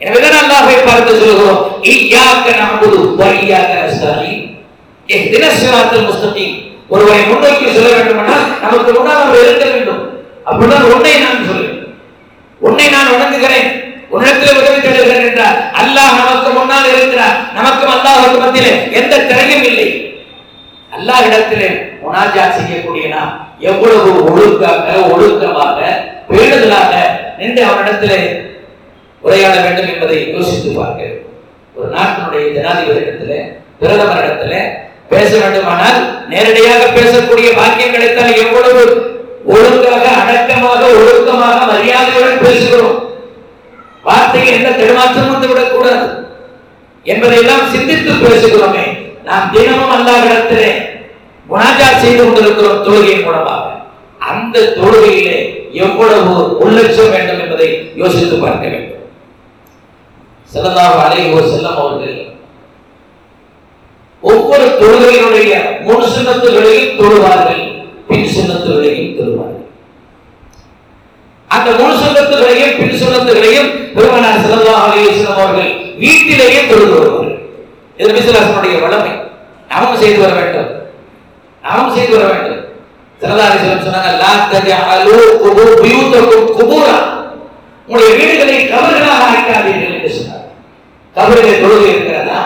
எனவேதான் அல்லாஹ்வை பார்த்து சொல்கிறோம் இய்யாக நஅபுது வ இய்யாக நஸ்தஈன் இஹ்தின ஸிராத்தல் முஸ்தகீம் ஒருவரை முன்னோக்கி சொல்ல வேண்டுமானால் நமக்கு முன்னால் அவர் இருக்க வேண்டும். அப்படிதான் உன்னை நான் சொல்லுவேன் உன்னை நான் வணங்குகிறேன். உன்னிடத்தில் உதவி தேடுகிறேன் என்றார் அல்லாஹ் நமக்கு முன்னால் இருக்கிறார். நமக்கும் அல்லாஹுக்கு மத்தியிலே எந்த திரையும் இல்லை. அல்லாஹ் இடத்திலே முனாஜா செய்யக்கூடிய நாம் எவ்வளவு ஒழுக்காக ஒழுக்கமாக பேடுதலாக நின்று அவனிடத்திலே உரையாட வேண்டும் என்பதை யோசித்து பார்க்க ஒரு நாட்டினுடைய விரதமர் இடத்துல பேச வேண்டுமானால் நேரடியாக பேசக்கூடிய வாக்கியங்களைத்தான் கிடைத்தால் எவ்வளவு ஒழுங்காக அடக்கமாக ஒழுக்கமாக மரியாதையுடன் பேசுகிறோம். வார்த்தைக்கு எந்த தடுமாற்றம் வந்து விடக்கூடாது. என்பதையெல்லாம் சிந்தித்து பேசுகிறோமே. நாம் தினமும் அல்லாவிடத்திலே முனாஜா செய்து கொண்டிருக்கிறோம் தொழுகையின் மூலமாக. அந்த தொழுகையிலே எவ்வளவு உள்ளட்சம் வேண்டும் என்பதை யோசித்து பார்க்க வேண்டும். ஸல்லல்லாஹு ஒரு செல்லம் அவர்கள் ஒவ்வொரு தொழுகையினுடைய முன் சின்னத்துகளையும் தொழுவார்கள் பின் சின்னத்துகளையும் தொழுவார்கள். அந்த முழு சொந்தத்துகளையும் பின் சொந்தத்துகளையும் பெருமனார் ஸல்லல்லாஹு அவர்கள் வீட்டிலேயே தொழுது வருவார்கள். இது விசுவாசனுடைய வளமை நாமும் செய்து வர வேண்டும். நாமும் செய்து வர வேண்டும். ஸல்லல்லாஹு சொன்னாங்க லா தஜஅலு குபூ பியூத்தக்கும் குபூரா. உங்களுடைய வீடுகளை கவர்களாக ஆக்காதீர்கள் என்று சொன்னார். கவர்களை தொழுகை இருக்கிறதா?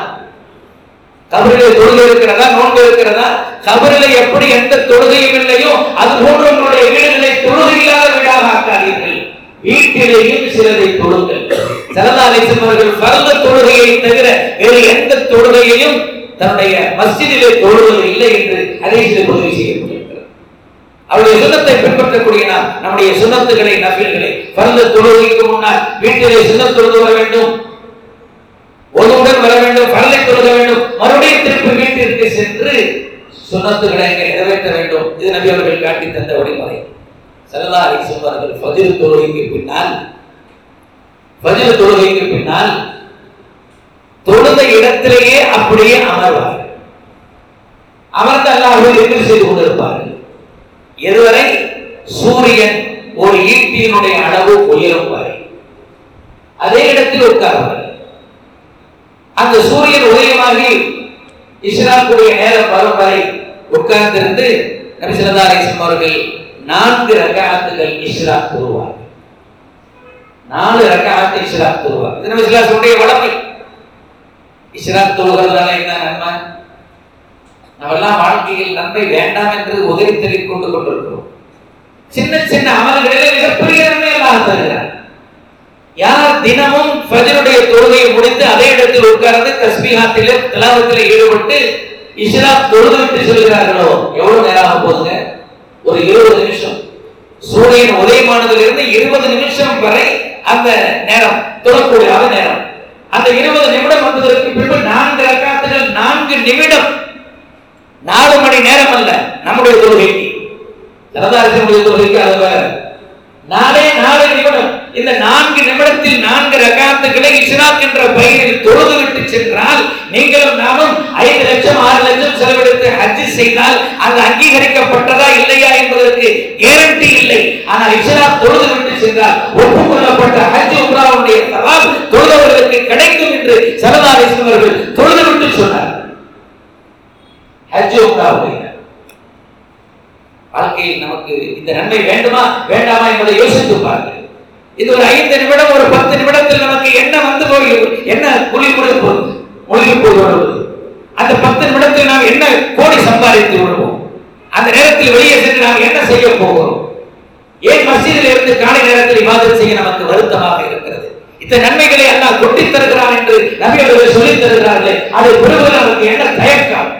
கபரிலே தொழுகை இருக்கிறதா நோன்பு இருக்கிறதா? கபரில எப்படி எந்த தொழுகையும் இல்லையோ அது போன்ற உங்களுடைய வீடுகளை தொழுகை இல்லாத வீடாக ஆக்காதீர்கள். வீட்டிலேயும் சிலரை தொழுங்கள். சரதாலேசன் அவர்கள் பரந்த தொழுகையை தவிர வேறு எந்த தொழுகையையும் தன்னுடைய மஸ்ஜிதிலே தொழுவது இல்லை என்று ஹதீஸிலே பதிவு அவருடைய சுண்ணத்தை பின்பற்றக்கூடிய நாம் நம்முடைய சுண்ணத்துகளை நபில்களை பரந்த தொழுகைக்கு முன்னால் வீட்டிலே சுண்ணத் தொழுது வர வேண்டும். ஒருவுடன் வர வேண்டும் பரலை கொடுக்க வேண்டும். மறுபடியும் திருப்பி வீட்டிற்கு சென்று சுனத்துகளை நிறைவேற்ற வேண்டும். இது நபி அவர்கள் காட்டி தந்த வழிமுறை. சல்லா அலி சொல்வார்கள் ஃபஜ்ர் தொழுகைக்கு பின்னால் பதில் தொழுகைக்கு பின்னால் தொழுத இடத்திலேயே அப்படியே அமர்வார்கள். அமர்ந்து அல்லாஹ்வை எதிர் செய்து கொண்டிருப்பார்கள். எதுவரை? சூரியன் ஒரு ஈட்டியினுடைய அளவு உயரும் வரை. அதே இடத்தில் உட்கார்வார்கள் அந்த சூரியன் உதயமாகி இஸ்லாமுடைய நேரம் வரும் வரை உட்கார்ந்திருந்து நபி ஸல்லல்லாஹு அவர்கள் நான்கு ரகாத்துகள் இஸ்லாம் தொழுவார்கள். நாலு ரகாத்து இஸ்லாம் தருவார் இது நபி ஸல்லல்லாஹு அலைஹி வஸல்லம் வளமை. என்ன நன்மை? நம்மெல்லாம் வாழ்க்கையில் நன்மை வேண்டாம் என்று உதவி தெரிவித்துக் கொண்டு கொண்டிருக்கிறோம். சின்ன சின்ன அமல்களிலே மிகப்பெரிய நன்மை எல்லாம் தருகிறார் யார் தினமும் ஃபஜ்ருடைய தொழுகையை முடித்து அதே இடத்தில் உட்கார்ந்து தஸ்பீஹாத்திலே திலாவத்திலே ஈடுபட்டு இஸ்ரா தொழுது விட்டு செல்கிறார்களோ? எவ்வளவு நேரம் ஆக போகுதுங்க? ஒரு இருபது நிமிஷம். சூரியன் உதயமானதிலிருந்து இருபது நிமிஷம் வரை அந்த நேரம் தொழக்கூடிய நேரம். அந்த இருபது நிமிடம் வந்ததற்கு பின்பு நான்கு ரக்காத்துகள் நான்கு நிமிடம். நாலு மணி நேரம் அல்ல நம்முடைய தொழுகைக்கு. சரதாரசனுடைய தொழுகைக்கு அது வேற நாலே நாலு நிமிடம். இந்த நான்கு நிமிடத்தில் நான்கு ரகாத்துகளை இஸ்ராக் என்ற பயிரில் தொழுது விட்டு சென்றால் நீங்களும் நாமும் ஐந்து லட்சம் ஆறு லட்சம் செலவழித்து ஹஜ்ஜி செய்தால் அது அங்கீகரிக்கப்பட்டதா இல்லையா என்பதற்கு கேரண்டி இல்லை. ஆனால் இஸ்ராக் தொழுது விட்டு சென்றால் ஒப்புக்கொள்ளப்பட்ட ஹஜ் உம்ராவுடைய சவால் தொழுதவர்களுக்கு கிடைக்கும் என்று சரதாரிசன் அவர்கள் தொழுது விட்டு சொன்னார். ஹஜ் உம்ராவுடைய வாழ்க்கையில் நமக்கு இந்த நன்மை வேண்டுமா? வேண்டாமா என்பதை யோசித்து பாருங்கள். இது ஒரு ஐந்து நிமிடம் ஒரு பத்து நிமிடத்தில் நமக்கு என்ன வந்து போய் என்ன குழி கொடுக்க போகுது போய் வருவது அந்த பத்து நிமிடத்தில் நாம் என்ன கோடி சம்பாதித்து விடுவோம் அந்த நேரத்தில் வெளியே சென்று நாம் என்ன செய்ய போகிறோம்? ஏன் மசீதில் இருந்து காலை நேரத்தில் இவாதம் செய்ய நமக்கு வருத்தமாக இருக்கிறது? இந்த நன்மைகளை எல்லாம் கொட்டி தருகிறான் என்று நபி அவர்கள் சொல்லித் தருகிறார்களே அதை பெறுவது நமக்கு என்ன தயக்கம்?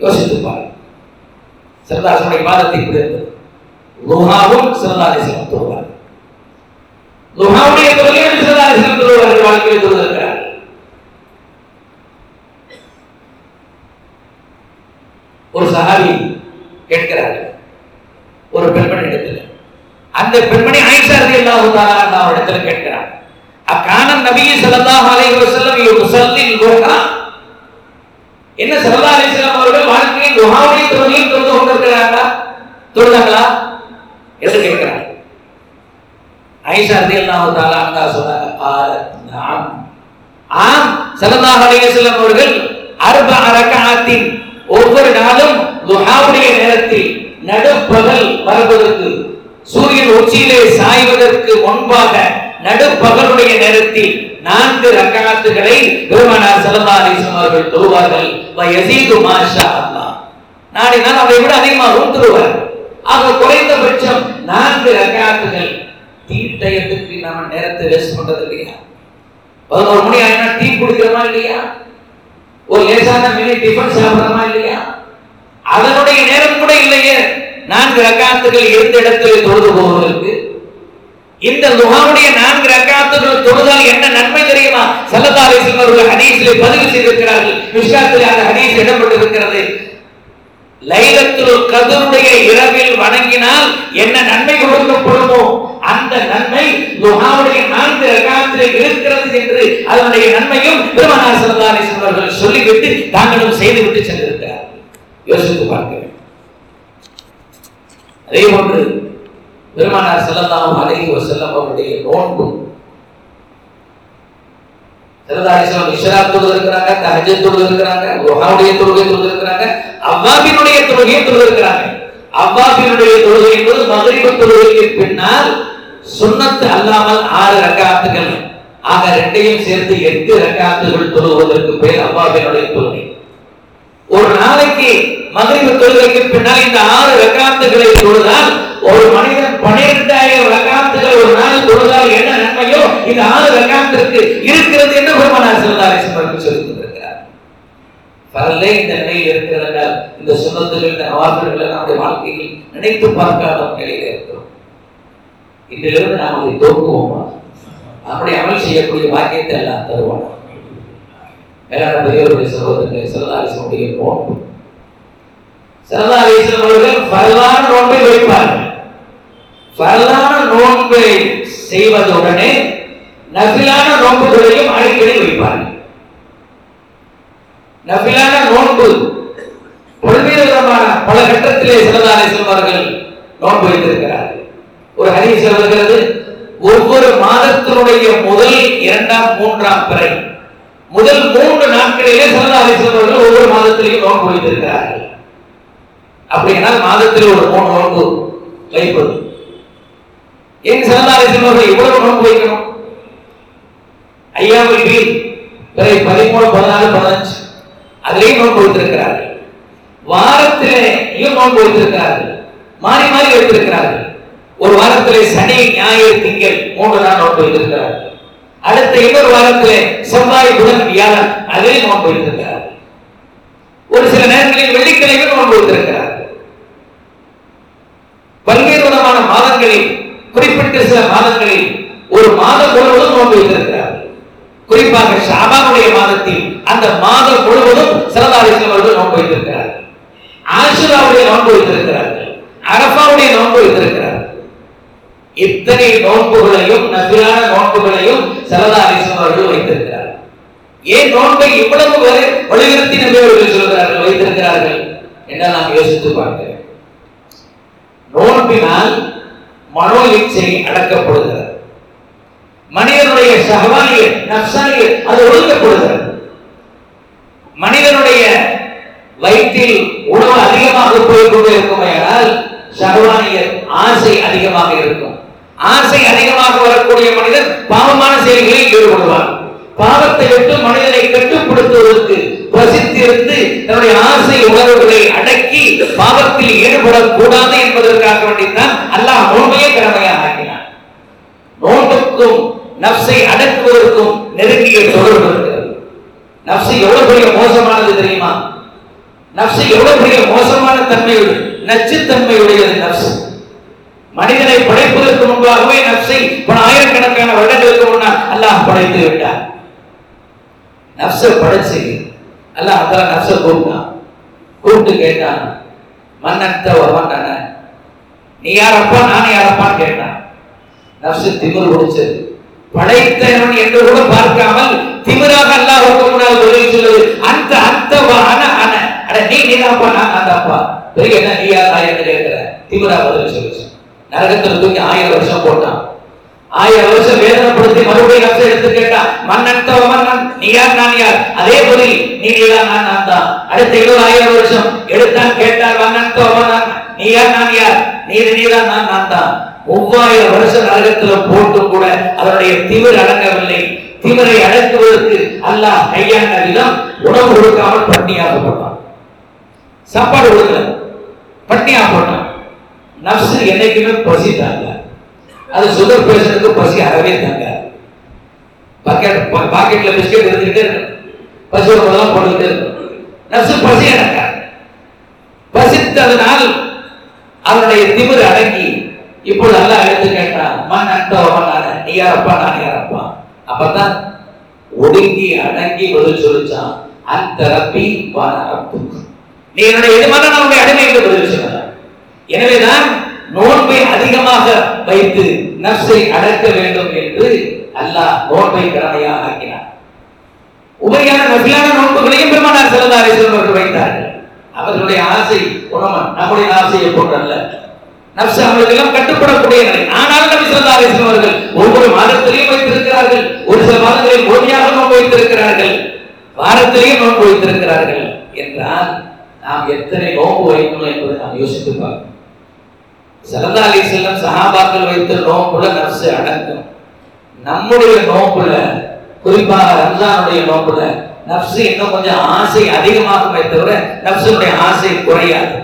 யோசித்து பாருங்கள். சிறதாசனுடைய பாதத்தை பிடித்து லுஹாவும் சிறதாரிசனம் துஹாவுடைய தொழில் தொழிலும் சிறதாரிசனம் வாழ்க்கையில் சொல்லியிருக்கிறார் ஒரு சஹாபி கேட்கிறார். ஒரு பெண்மணி இடத்துல. அந்த பெண்மணி ஆயிஷா ரலியல்லாஹு தஆலா அவர் இடத்துல கேட்கிறார். அக்கான நபி ஸல்லல்லாஹு அலைஹி வஸல்லம் யுஸல்லி லுஹா. என்ன சல்லா அலிஸ்லாம் அவர்கள் வாழ்க்கையில் துஹாவுடைய தொழில் தொழுது கொண்டிருக்கிறாங்களா தொழுதாங்களா என்று கேட்கிறார். ஐஷா ரதி அல்லாஹு தாலா சொன்னாங்க ஆம். சலல்லாஹ் அலைஹிஸ்ஸலாம் அவர்கள் அர்ப அரகாத்தின் ஒவ்வொரு நாளும் துஹாவுடைய நேரத்தில் நடுப்பகல் வருவதற்கு சூரியன் உச்சியிலே சாய்வதற்கு முன்பாக நடுப்பகலுடைய நேரத்தில் நான்கு ரக்காத்துகளை பெருமானார் சலல்லா அலிஸ்லாம் அவர்கள் தொழுவார்கள். வயசீது மாஷா அல்லா நாடினால் அதை விட அதிகமாக தருவார் ஆக குறைந்தபட்சம் நான்கு ரக்காத்துகள் டீ டயத்துக்கு நாம நேரத்தை வேஸ்ட் பண்றது இல்லையா? பதினோரு மணி ஆயினா டீ குடிக்கிறோமா இல்லையா? ஒரு லேசான மினி டிஃபன் சாப்பிடுறோமா இல்லையா? அதனுடைய நேரம் கூட இல்லையே. நான்கு ரக்காத்துகள் இருந்த இடத்தில் தொழுது போவதற்கு. இந்த லுஹாவுடைய நான்கு ரக்காத்துகள் தொழுதால் என்ன நன்மை தெரியுமா? சல்லல்லாஹு அவர்கள் ஹதீஸிலே பதிவு செய்திருக்கிறார்கள். மிஷ்காத்தில் அந்த ஹதீஸ் இடம்பெற்றிருக்கிறது. லைலத்துல் கதருடைய இரவில் வணங்கினால் என்ன நன்மை கொடுக்கப்படுமோ? அந்த நன்மை துஹாவுடைய நான்கு ரகாத்தில் இருக்கிறது என்று அதனுடைய நன்மையும் பெருமானார் ஸல்லல்லாஹு அவர்கள் சொல்லிவிட்டு தாங்களும் செய்துவிட்டு சென்றிருக்கிறார் யோசித்து பார்க்க வேண்டும் அதே போன்று பெருமானார் ஸல்லல்லாஹு அலைஹி செல்லம் அவருடைய நோன்பும் சிறதாரிசனம் இஷரா தொழுது இருக்கிறாங்க தஹஜத் தொழுது இருக்கிறாங்க லுஹாவுடைய தொழுகை தொழுது இருக்கிறாங்க அவ்வாபினுடைய தொழுகையை தொழுது இருக்கிறாங்க அவ்வாபினுடைய தொழுகை என்பது மகரிப தொழுகைக்கு பின்னால் சுன்னத்து அல்லாமல் ஆறு ரக்காத்துகள். ஆக ரெண்டையும் சேர்த்து எட்டு ரக்காத்துகள் தொழுவதற்கு பேர் அவ்வாபினுடைய தொழுகை. ஒரு நாளைக்கு மகரிப தொழுகைக்கு பின்னால் இந்த ஆறு ரகாத்துகளை தொழுதால் ஒரு மனிதன் பனிரெண்டாயிரம் ரக்காத்துகள் ஒரு நாள் தொழுதால் என்ன நன்மையோ இந்த ஆறு ரகாத்திற்கு இருக்கிறது என்று பெருமானார் சிறந்தாரை அவர்கள் சொல்லி தந்திருக்கிறார் பரலே இந்த நிலையில் இருக்கிறதால் இந்த சுண்ணத்துகள் இந்த அவார்டுகளை நம்முடைய வாழ்க்கையில் நினைத்து பார்க்காத நிலையில் இருக்கிறோம். இன்றிலிருந்து நாம் அதை தோக்குவோமா? அப்படி அமல் செய்யக்கூடிய வாக்கியத்தை எல்லாம் தருவோம்? மேலான பெரியவருடைய சகோதரர்களை சிறந்தாரிசனுடைய நோன்பு சிறந்தாரிசன் அவர்கள் பரவான நோன்பை வைப்பார்கள். பரவான நோன்பை செய்வதுடனே நபிலான நோன்புகளையும் அடிக்கடி வைப்பார்கள். நபிலான நோன்பு பல்வேறு பல கட்டத்திலே சிறந்தாரை செல்வார்கள் நோன்பு வைத்திருக்கிறார்கள். ஒரு ஹரி வருகிறது ஒவ்வொரு மாதத்தினுடைய முதல் இரண்டாம் மூன்றாம் பிறை முதல் மூன்று நாட்களிலே சிறந்தாரை ஒவ்வொரு மாதத்திலையும் நோன்பு வைத்திருக்கிறார்கள். அப்படின்னா மாதத்தில் ஒரு மூணு நோன்பு வைப்பது. ஏன் சிறந்தாரை இவ்வளவு நோன்பு வைக்கணும்? ஐயாமல் வீல் பிறை பதிமூணு பதினாலு பதினஞ்சு அதிலேயும் நோன்பு வைத்திருக்கிறார்கள். நோன்பு வைத்திருக்கிறார்கள். மாறி மாறி வைத்திருக்கிறார்கள். ஒரு வாரத்திலே சனி ஞாயிறு திங்கள் மூன்று நாள் நோன்பு வைத்திருக்கிறார்கள். அடுத்த இன்னொரு வாரத்தில் செவ்வாய் புதன் வியாழன் அதிலே நோன்பு வைத்திருக்கிறார்கள் ஒரு சில நேரங்களில் வெள்ளிக்கிழமை நோன்பு வைத்திருக்கிறார் பல்வேறு விதமான மாதங்களில் குறிப்பிட்ட சில மாதங்களில் ஒரு மாதம் முழுவதும் நோன்பு வைத்திருக்கிறார் குறிப்பாக ஷாபானுடைய மாதத்தில் அந்த மாதம் முழுவதும் சிறதாரிசம் அவர்கள் நோன்பு வைத்திருக்கிறார் ஆசுராவுடைய நோன்பு வைத்திருக்கிறார்கள். அரபாவுடைய நோன்பு வைத்திருக்கிறார் இத்தனை நோன்புகளையும் நபிலான நோன்புகளையும் சிறதாரிசம் அவர்கள் வைத்திருக்கிறார்கள். ஏன் நோன்பை இவ்வளவு வலியுறுத்தி நபி அவர்கள் சொல்கிறார்கள் வைத்திருக்கிறார்கள் என்று நாம் யோசித்து பார்க்கிறேன் நோன்பினால் மனோ இச்சை அடக்கப்படுகிறது. மனிதனுடைய சகவானிய நப்சானிய அது ஒழுங்கப்படுகிறது. மனிதனுடைய வயிற்றில் உணவு அதிகமாக போய் இருக்குமே ஆனால் சகவானிய ஆசை அதிகமாக இருக்கும். ஆசை அதிகமாக வரக்கூடிய மனிதன் பாவமான செயல்களில் ஈடுபடுவான் பாவத்தை விட்டு மனிதனை கட்டுப்படுத்துவதற்கு வசித்திருந்து தன்னுடைய ஆசை உணர்வுகளை அடக்கி பாவத்தில் ஈடுபடக்கூடாது என்பதற்காக வேண்டித்தான் அல்லாஹ் நோன்பையே கடமையாக ஆக்கினார் நோன்புக்கும் நப்சை அடக்குவதற்கும் நெருங்கிய தொடர்பு இருக்கிறது. நப்சு எவ்வளவு பெரிய மோசமானது தெரியுமா? நப்சு எவ்வளவு பெரிய மோசமான தன்மையுடைய நச்சுத்தன்மையுடையது நப்சு மனிதனை படைப்பதற்கு முன்பாகவே நப்சை பல ஆயிரக்கணக்கான வருடங்களுக்கு முன்னால் அல்லாஹ் படைத்து விட்டார் நப்சை படைச்சு அல்லாஹ் அதான் நப்சை கூப்பிட்டான். கூப்பிட்டு கேட்டான் மன்னத்த மன்னன நீ யாரப்பா நான் யாரப்பான்னு கேட்டான். நப்சு திமிர் பிடிச்சது படைத்தவன் என்று கூட பார்க்காமல் திமிராக அல்லாஹ் முன்னால் சொல்லி சொல்லுது. அந்த அந்த அன அன. அட நீ நீதாப்பா நான் அந்தப்பா பெரிய என்ன நீ யார் என்று கேட்கிற திமிரா பதில் சொல்லி நரகத்தில் தூக்கி ஆயிரம் வருஷம் போட்டான். ஆயிரம் வருஷம் வேதனைப்படுத்தி மறுபடியும் கஷ்டம் எடுத்து கேட்டான் மன்னன் தவ மன்னன் நீ யார் நான் யார்? அதே பதில் நீ யார் நான் நான் தான். அடுத்த இருபதாயிரம் வருஷம் எடுத்தான் கேட்டார் மன்னன் தவ மன்னன் நீ யார் நான் யார்? நீ நீதான் நான் நான் தான். மூவாயிரம் வருஷம் நரகத்துல போட்டும் கூட அதனுடைய திமிர் அடங்கவில்லை. திமிரை அடக்குவதற்கு அல்லாஹ் கையாண்ட விதம் உணவு கொடுக்காமல் பட்டினியாக போட்டான். சாப்பாடு கொடுக்கல. பட்டியாக போட்டான். நப்சு என்னைக்குமே பசி தாங்க அது சுகர் பேஷண்ட்டுக்கு பசி அறவே தாங்க பாக்கெட் பாக்கெட்ல பிஸ்கெட் இருந்துகிட்டே இருக்கும். பசி உணவுலாம் போட்டுக்கிட்டே இருக்கும். நப்சு பசி அடங்க. பசித்ததனால் அவனுடைய திமிர் அடங்கி இப்போது நல்லா எழுந்து கேட்டான் மண் அண்டோ நான் நீ யாரப்பா நான் யாரப்பா? அப்பதான் ஒடுங்கி அடங்கி பதில் சொல்லிச்சான் அந்த ரப்பி வான நீ என்னுடைய எதுமான நம்முடைய அடிமை என்று பதில் சொன்னார் எனவேதான் நோன்பை அதிகமாக வைத்து நப்சை அடக்க வேண்டும் என்று அல்லாஹ் நோன்பை கடமையாக ஆக்கினார் உபரியான நபியான நோன்புகளையும் பெருமானார் சிறந்தாரை அவர்கள் வைத்தார்கள். அவர்களுடைய ஆசை குணமன் நம்முடைய ஆசையை போன்றல்ல. நப்சு அவர்களுக்கெல்லாம் கட்டுப்படக்கூடிய நிலை. ஆனாலும் நபி ஸல்லல்லாஹு அலைஹி அவர்கள் ஒவ்வொரு மாதத்திலையும் வைத்திருக்கிறார்கள். ஒரு சில மாதங்களில் முழுமையாக நோன்பு வைத்திருக்கிறார்கள். வாரத்திலேயும் நோன்பு வைத்திருக்கிறார்கள். என்றால் நாம் எத்தனை நோன்பு வைக்கணும் என்பதை நாம் யோசித்து பார்க்கணும். ஸல்லல்லாஹு அலி செல்லம் சகாபாக்கள் வைத்த நோம்புல நப்சு அடங்கும். நம்முடைய நோம்புல குறிப்பாக ரம்ஜானுடைய நோம்புல நப்சு இன்னும் கொஞ்சம் ஆசை அதிகமாகுமே தவிர நப்சுடைய ஆசை குறையாது.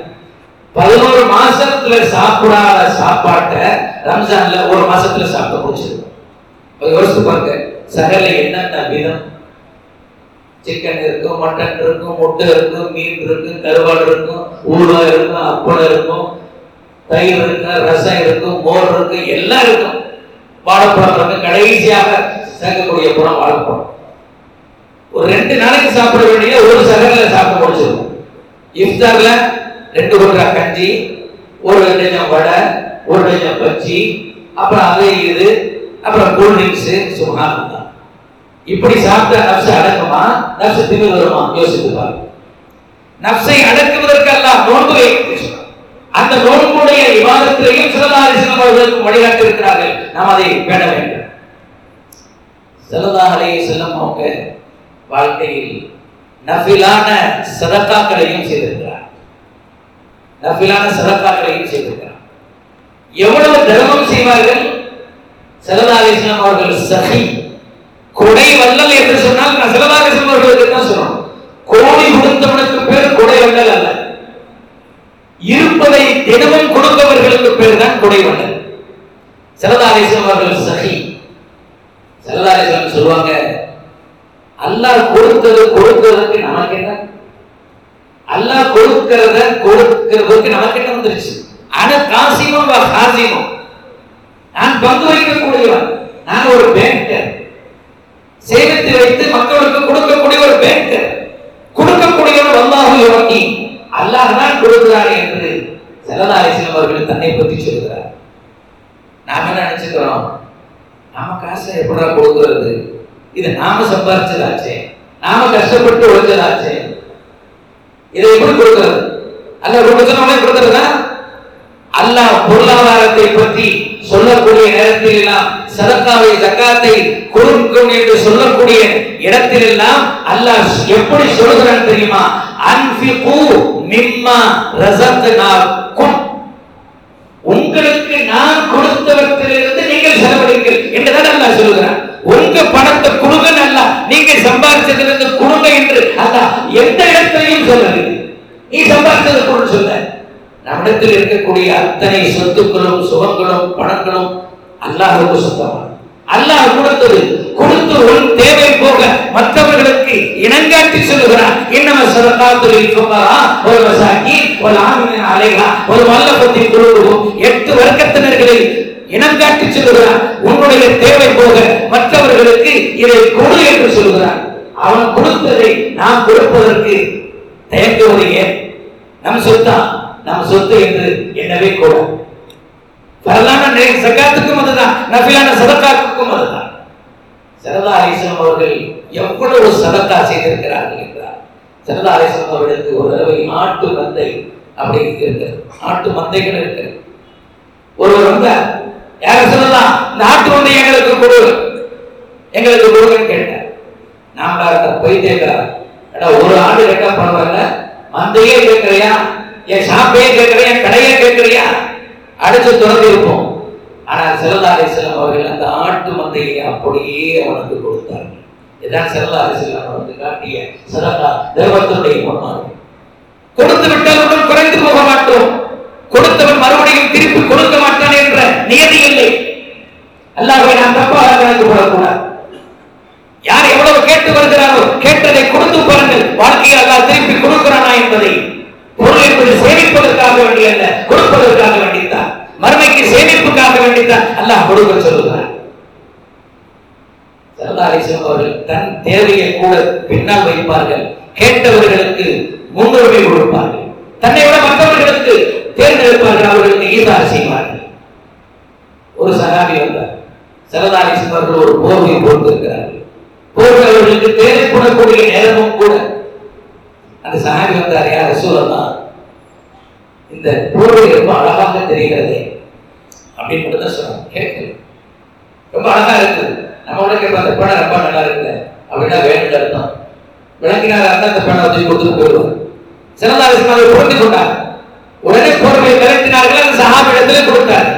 பதினோரு மாசத்துல சாப்பிடாத சாப்பாட்டை ரம்ஜான்ல ஒரு மாசத்துல சாப்பிட முடிச்சிருக்கும். யோசித்து பாருங்க சகல என்னென்ன விதம்? சிக்கன் இருக்கும் மட்டன் இருக்கும் முட்டை இருக்கும் மீன் இருக்கும் கருவாடு இருக்கும் ஊழல் இருக்கும் அப்பளம் இருக்கும் தயிர் இருக்கும் ரசம் இருக்கும் மோர் இருக்கும் எல்லாம் இருக்கும் வாழைப்பழம் இருக்கு கடைசியாக சேர்க்கக்கூடிய பழம் வாழைப்பழம். ஒரு ரெண்டு நாளைக்கு சாப்பிட வேண்டிய ஒரு சகரில் சாப்பிட முடிச்சிருக்கும் இஃப்தாரில் ரெண்டு குண்டா கஞ்சி ஒரு டஜன் வடை ஒரு டஜன் பச்சி அப்புறம் அது இது அப்புறம் கூல் சும்மா சுகானம் இப்படி சாப்பிட்ட நப்சு அடக்குமா நப்சு திமிர் வருமா? யோசித்து பாருங்க. நப்சை அடக்குவதற்கு அல்லாஹ் நோன்பு வைத்து அந்த நோன்புடைய விவாதத்திலேயும் சிறந்தாரிசனம் அவர்களுக்கு வழிகாட்டி இருக்கிறார்கள் நாம் அதை பேண வேண்டும். செல்லதாக செல்லும் அவங்க வாழ்க்கையில் நஃபிலான சதக்காக்களையும் செய்திருக்கிறார். நஃபிலான சதக்காக்களையும் செய்திருக்கிறார். எவ்வளவு தர்மம் செய்வார்கள்? செல்லதாரிசனம் அவர்கள் சகி கொடை வல்லல் என்று சொன்னால் நான் செல்லதாரிசனம் அவர்களுக்கு தான் சொன்னோம் கோடி கொடுத்தவனுக்கு பேர் கொடை வல்லல் அல்ல. இருப்பதை தினமும் கொடுப்பவர்களுக்கு பேர் தான் குடைவண்ணன் சரதாரேஸ்வரம் அவர்கள் சகி. சரதாரேஸ்வரம் சொல்லுவாங்க அல்லாஹ் கொடுத்தது கொடுக்கிறதுக்கு நமக்கு என்ன? அல்லாஹ் கொடுக்கிறத கொடுக்கிறதுக்கு நமக்கு என்ன வந்துருச்சு? ஆனா காசிமும் வா நான் பங்கு வைக்கக்கூடியவன் நான் ஒரு பேங்கர் சேமித்து வைத்து மக்களுக்கு கொடுக்கக்கூடிய ஒரு பேங்கர் கொடுக்கக்கூடியவன் அல்லாஹ் யோகி அல்லாஹ் கொடுக்கிறார் என்று செல்லதாரிசன் அவர்கள் தன்னை பற்றி சொல்கிறார். நாம என்ன நினைச்சுக்கிறோம்? நாம காசை எப்படா கொடுக்கிறது? இது நாம சம்பாரிச்சதாச்சே? நாம கஷ்டப்பட்டு உழைச்சதாச்சே? இதை எப்படி கொடுக்கிறது? அல்ல கொடுக்கணும் கொடுக்கிறதா? அல்லாஹ் பொருளாதாரத்தை பற்றி சொல்லக்கூடிய நேரத்தில் எல்லாம் சதக்காவை ஜக்காத்தை கொடுக்கும் என்று சொல்லக்கூடிய இடத்தில் எல்லாம் அல்லாஹ் எப்படி சொல்கிறான் தெரியுமா? அன்ஃபிகு மிம்மா ரஸக்னாக்கும். உங்களுக்கு நான் கொடுத்தவற்றிலிருந்து நீங்கள் செலவழிங்கள் என்றுதான் அல்லாஹ் சொல்கிறான் உங்க பணத்தை கொடுங்க அல்ல நீங்க சம்பாதிச்சதிலிருந்து கொடுங்க என்று அல்ல எந்த இடத்திலையும் சொல்லவில்லை. நீ சம்பாதிச்சது கொடுன்னு சொல்ல. நம்மிடத்தில் இருக்கக்கூடிய அத்தனை சொத்துக்களும் சுகங்களும் பணங்களும் அல்லாஹுக்கு சொந்தமானது. அல்லாஹ் கொடுத்தது கொடுத்து உன் தேவை போக மற்றவர்களுக்கு இனங்காட்டி சொல்லுகிறான். இன்னம சதகாத்துலில் ஃபுகரா ஒரு வசாக்கி ஒரு ஆமினின் அலைகா ஒரு வல்லபத்தி குழுவும் எட்டு வர்க்கத்தினர்களில் இனங்காட்டி சொல்லுகிறார் உன்னுடைய தேவை போக மற்றவர்களுக்கு இதை கொடு என்று சொல்லுகிறார் அவன் கொடுத்ததை நாம் கொடுப்பதற்கு தயங்குவது நம் சொத்தா? நம் சொத்து என்று எண்ணவே கூட பரலான நே- சக்காத்துக்கும் அதுதான். நபியான சதக்காக்கும் அதுதான். சரதா அலிஸ்லாம் அவர்கள் எவ்வளவு சதக்கா செய்திருக்கிறார்கள் என்றார் சரதா அலிஸ்லாம் அவர்களுக்கு ஒரு தடவை நாட்டு மந்தை அப்படி இருக்கிறது. ஆட்டு மந்தைகள் இருக்கு ஒருவர் வந்தார் யார சொல்லலாம்? இந்த ஆட்டு மந்தை எங்களுக்கு கொடு. எங்களுக்கு கொடுங்கன்னு கேட்டார். நாம அந்த பைத்தியக்காரன் ஏடா ஒரு ஆண்டு கேட்டா பரவாயில்ல மந்தையே கேட்கிறியா என் ஷாப்பையே கேட்கிறியா என் கடையே கேட்கிறியா அடைச்சு துறந்து இருப்போம். ஆனால் செல்லதாரி செல்லம் அவர்கள் அந்த ஆட்டு மந்தையை அப்படியே அவனுக்கு கொடுத்தார்கள். இதான் செல்லதாரி செல்லம் அவருக்கு காட்டிய சதகா தேவத்தினுடைய முன்மாதிரி. கொடுத்து விட்டால் ஒன்றும் குறைந்து போக மாட்டோம். கொடுத்தவன் மறுபடியும் திருப்பி கொடுக்க மாட்டான் என்ற நியதி இல்லை. அல்லாவே நாம் தப்பாக கணக்கு போடக்கூடாது யார் எவ்வளவு கேட்டு வருகிறாரோ கேட்டதை கொடுத்து பாருங்கள். வாழ்க்கையில் அல்லா திருப்பி கொடுக்கிறானா என்பதை பொருள் என்பது சேமிப்பதற்காக வேண்டிய அல்ல கொடுப்பதற்காக வேண்டித்தான். மறுமைக்கு சேமிப்புக்காக வேண்டித்தான் அல்லாஹ் கொடுக்க சொல்லுகிறார் சரதாரிசம் அவர்கள் தன் தேவையை கூட பின்னால் வைப்பார்கள். கேட்டவர்களுக்கு முன்னுரிமை கொடுப்பார்கள். தன்னை விட மற்றவர்களுக்கு தேர்ந்தெடுப்பார்கள். அவர்களுக்கு ஈசாறு செய்வார்கள். ஒரு சகாபி வந்தார். சரதாரிசம் அவர்கள் ஒரு போர்வை போட்டிருக்கிறார்கள். போர்வை அவர்களுக்கு தேவைப்படக்கூடிய நேரமும் கூட. அந்த சகாபி வந்தார் யார் சூழலாம் இந்த போர்வை ரொம்ப அழகாக தெரிகிறதே. அப்படின்னு மட்டும் தான் சொன்னாங்க கேட்கல. ரொம்ப அழகா இருக்குது. நம்ம கூட கேட்போம் அந்த படம் ரொம்ப நல்லா இருக்குது அப்படின்னா வேணும் அர்த்தம். விளங்கினார் அந்த அந்த படம் வச்சு கொடுத்துட்டு போயிடுவார் சிறந்தாரிசன் அதை புரிந்து கொண்டார். உடனே போர்வையை விளக்கினார்கள் அந்த சகாபிடத்திலே கொடுத்தார்.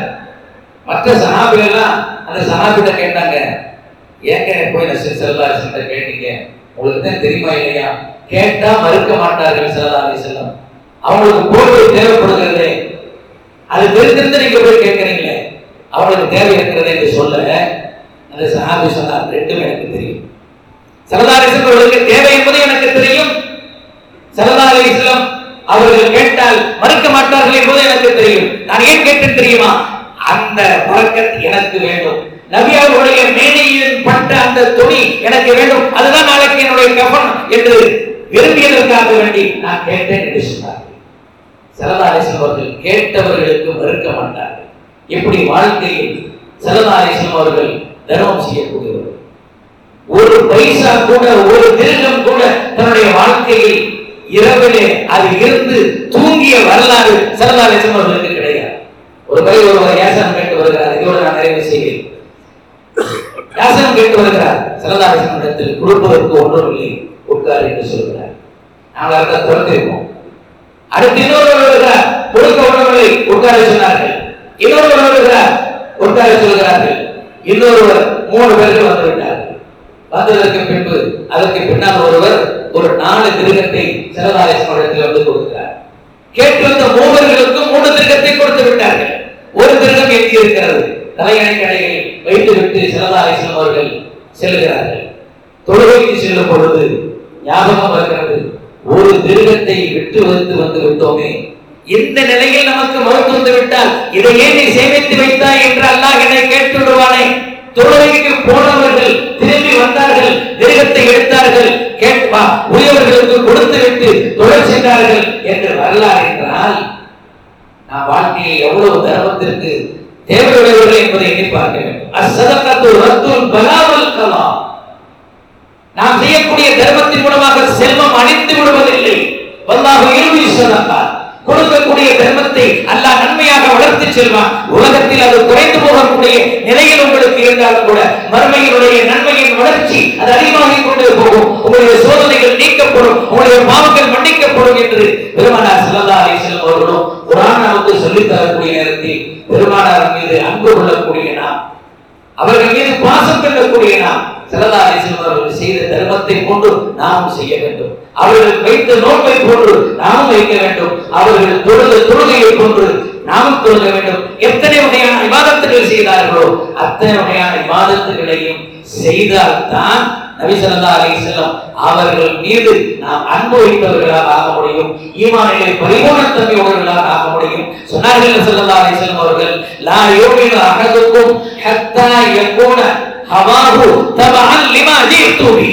மற்ற சகாபிலாம் அந்த சகாபிட கேட்டாங்க ஏங்க போய் சிறந்தாரிசன் கேட்டீங்க. உங்களுக்கு தான் தெரியுமா இல்லையா? கேட்டா மறுக்க மாட்டார்கள் சிறந்தாரி செல்லம் அவங்களுக்கு போர்வை தேவைப்படுகிறதே அது தெரிஞ்சிருந்து நீங்க போய் கேட்கறீங்களே அவளுக்கு தேவை இருக்கிறது என்று சொல்ல. அந்த சஹாபி சொன்னார் ரெண்டும் எனக்கு தெரியும். சரதாரிசம் அவர்களுக்கு தேவை என்பது எனக்கு தெரியும். சரதாரி இஸ்லாம் அவர்கள் கேட்டால் மறுக்க மாட்டார்கள் என்பது எனக்கு தெரியும். நான் ஏன் கேட்டேன் தெரியுமா? அந்த பழக்கத் எனக்கு வேண்டும். நபி மேடையில் பட்ட அந்த துணி எனக்கு வேண்டும். அதுதான் நாளைக்கு என்னுடைய கஃன் என்று விரும்பியதற்காக வேண்டி நான் கேட்டேன் என்று சொன்னார். சரதாரிசம் அவர்கள் கேட்டவர்களுக்கு மறுக்க மாட்டார்கள். இப்படி வாழ்க்கையில் சரதாரிசம் அவர்கள் தர்மம் செய்யக்கூடியவர்கள் ஒரு பைசா கூட ஒரு திருடம் கூட தன்னுடைய வாழ்க்கையில் இரவிலே அது இருந்து தூங்கிய வரலாறு சரதாரிசம் அவர்களுக்கு கிடையாது. ஒரு முறை ஒருவர் யாசனம் கேட்டு வருகிறார். இதோடு நான் நிறைவு செய்கிறேன். யாசனம் கேட்டு வருகிறார். சரதாரிசம் இடத்தில் கொடுப்பதற்கு ஒன்றும் இல்லை. உட்கார் என்று சொல்கிறார். நாங்கள் அதை திறந்திருக்கோம் அடுத்து இன்னொரு வருகிறார் கொடுக்க ஒன்றுமில்லை உட்கார சொன்னார்கள். இன்னொரு வருகிறார் உட்கார சொல்கிறார்கள். இன்னொருவர் மூணு பேர்கள் வந்துவிட்டார் வந்ததற்கு பின்பு அதற்கு பின்னால் ஒருவர் ஒரு நாலு கிரகத்தை சிறதாரேஸ்வரத்தில் வந்து கொடுக்கிறார். கேட்டு வந்த மூவர்களுக்கும் மூணு திருகத்தை கொடுத்து விட்டார்கள். ஒரு திருகம் எஞ்சி இருக்கிறது தலையணை கடையில் வைத்துவிட்டு சிலதாரிசன் அவர்கள் செல்கிறார்கள். தொழுகைக்கு செல்லும் பொழுது ஞாபகம் வருகிறது. ஒரு திருகத்தை விட்டு வந்து வந்து விட்டோமே. இந்த நிலையில் நமக்கு மறுத்து வந்து விட்டால் இதை ஏன் நீ சேமித்து வைத்தாய் என்று அல்லாஹ் என்னை கேட்டு விடுவானே தொழுகைக்கு போனவர்கள் திரும்பி வந்தார்கள் திருகத்தை எடுத்தார்கள் கேட்பா உரியவர்களுக்கு கொடுத்து விட்டு தொழில் சென்றார்கள் என்று வரலாறு என்றால் நாம் வாழ்க்கையை எவ்வளவு தர்மத்திற்கு தேவையுடையவர்கள் என்பதை எண்ணி பார்க்க வேண்டும். அசதக்கத்து ரத்துல் பலாவல் கலாம். நாம் செய்யக்கூடிய தர்மத்தின் மூலமாக செல்வம் அழித்து விடுவதில்லை. வல்லாஹு இருவி சதக்கா கொடுக்கக்கூடிய தர்மத்தை அல்லாஹ் நன்மையாக வளர்த்து செல்வான். உலகத்தில் அது குறைந்து போகக்கூடிய நிலையில் உங்களுக்கு இருந்தாலும் கூட மறுமையினுடைய நன்மையின் வளர்ச்சி அது அதிகமாக கொண்டே போகும். உங்களுடைய சோதனைகள் நீக்கப்படும் உங்களுடைய பாவங்கள் மன்னிக்கப்படும் என்று பெருமானார் ஸல்லல்லாஹு அலைஹி அவர்களும் குரான் நமக்கு சொல்லித் தரக்கூடிய நேரத்தில் பெருமானார் மீது அன்பு கொள்ளக்கூடிய நாம் அவர்கள் மீது பாசம் கொள்ளக்கூடிய நாம் ஸல்லல்லாஹு அலைஹி செய்த தர்மத்தை போன்று நாமும் செய்ய வேண்டும். அவர்கள் வைத்த நோக்கை போன்று நாமும் வைக்க வேண்டும். அவர்கள் தொழுத தொழுகையை போன்று நாமும் தொழுக வேண்டும். எத்தனை வகையான விவாதத்துகள் செய்தார்களோ அத்தனை வகையான விவாதத்துகளையும் செய்தால்தான் நபி ஸல்லல்லாஹு செல்லம் அவர்கள் மீது நாம் அன்பு வைத்தவர்களாக ஆக முடியும். ஈமானிலே பரிபூர்ணத்தன்மை உள்ளவர்களாக ஆக முடியும். சொன்னார்கள் ஸல்லல்லாஹு அலைஹி செல்லம் அவர்கள் லா யூமினு அகதுக்கும் ஹத்தா எப்போன ஹவாஹு தபஅன் லிமா ஜித்து பி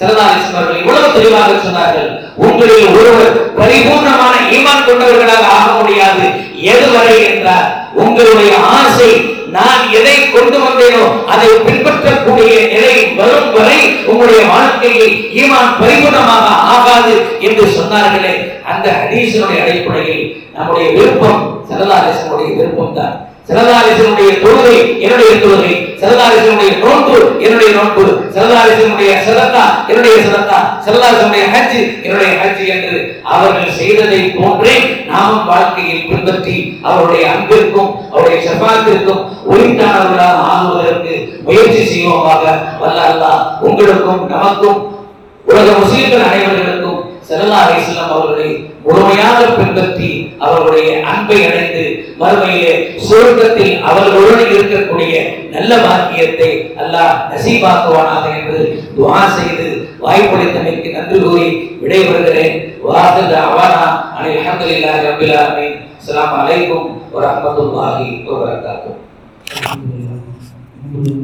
ஸல்லல்லாஹு அவர்கள் இவ்வளவு தெளிவாக சொன்னார்கள். உங்களில் ஒருவர் பரிபூர்ணமான ஈமான் கொண்டவர்களாக ஆக முடியாது. எதுவரை என்றால் உங்களுடைய ஆசை நான் எதை கொண்டு வந்தேனோ அதை பின்பற்றக்கூடிய நிலை வரும் வரை உங்களுடைய வாழ்க்கையில் ஈமான் பரிபூர்ணமாக ஆகாது என்று சொன்னார்களே. அந்த ஹதீஸினுடைய அடிப்படையில் நம்முடைய விருப்பம் சரதாரசனுடைய விருப்பம் தான் சரதாரசனுடைய தொழுகை என்னுடைய தொழுகை. சரதாரசனுடைய நோன்பு என்னுடைய நோன்பு. சரதாரசனுடைய சதத்தா என்னுடைய சதத்தா சரதாரசனுடைய ஹஜ் என்னுடைய ஹஜ் என்று அவர்கள் செய்ததை போன்றே நாமும் வாழ்க்கையில் பின்பற்றி அவருடைய அன்பிற்கும் அவருடைய செபாத்திற்கும் உரித்தானவர்களாக ஆகுவதற்கு முயற்சி செய்வோமாக வல்ல அல்லா உங்களுக்கும் நமக்கும் உலக முஸ்லிம்கள் அனைவர்களுக்கும் செல்லல்லா அலிஸ்லாம் அவர்களை முழுமையாக பின்பற்றி அவருடைய அன்பை அடைந்து மறுமையிலே சுருக்கத்தில் அவர்களுடன் இருக்கக்கூடிய நல்ல வாக்கியத்தை அல்லாஹ் நசீபாக்குவானாக என்று துஆ செய்து வாய்ப்பளித்தமைக்கு நன்றி கூறி விடைபெறுகிறேன் வாஹித் அவானா அனில் அல்ஹம்துலில்லாஹி ரப்பில் ஆலமீன் அஸ்ஸலாமு அலைக்கும் ஒரு வபரகாத்துஹு அல்ஹம்துலில்லாஹ். நம்முடைய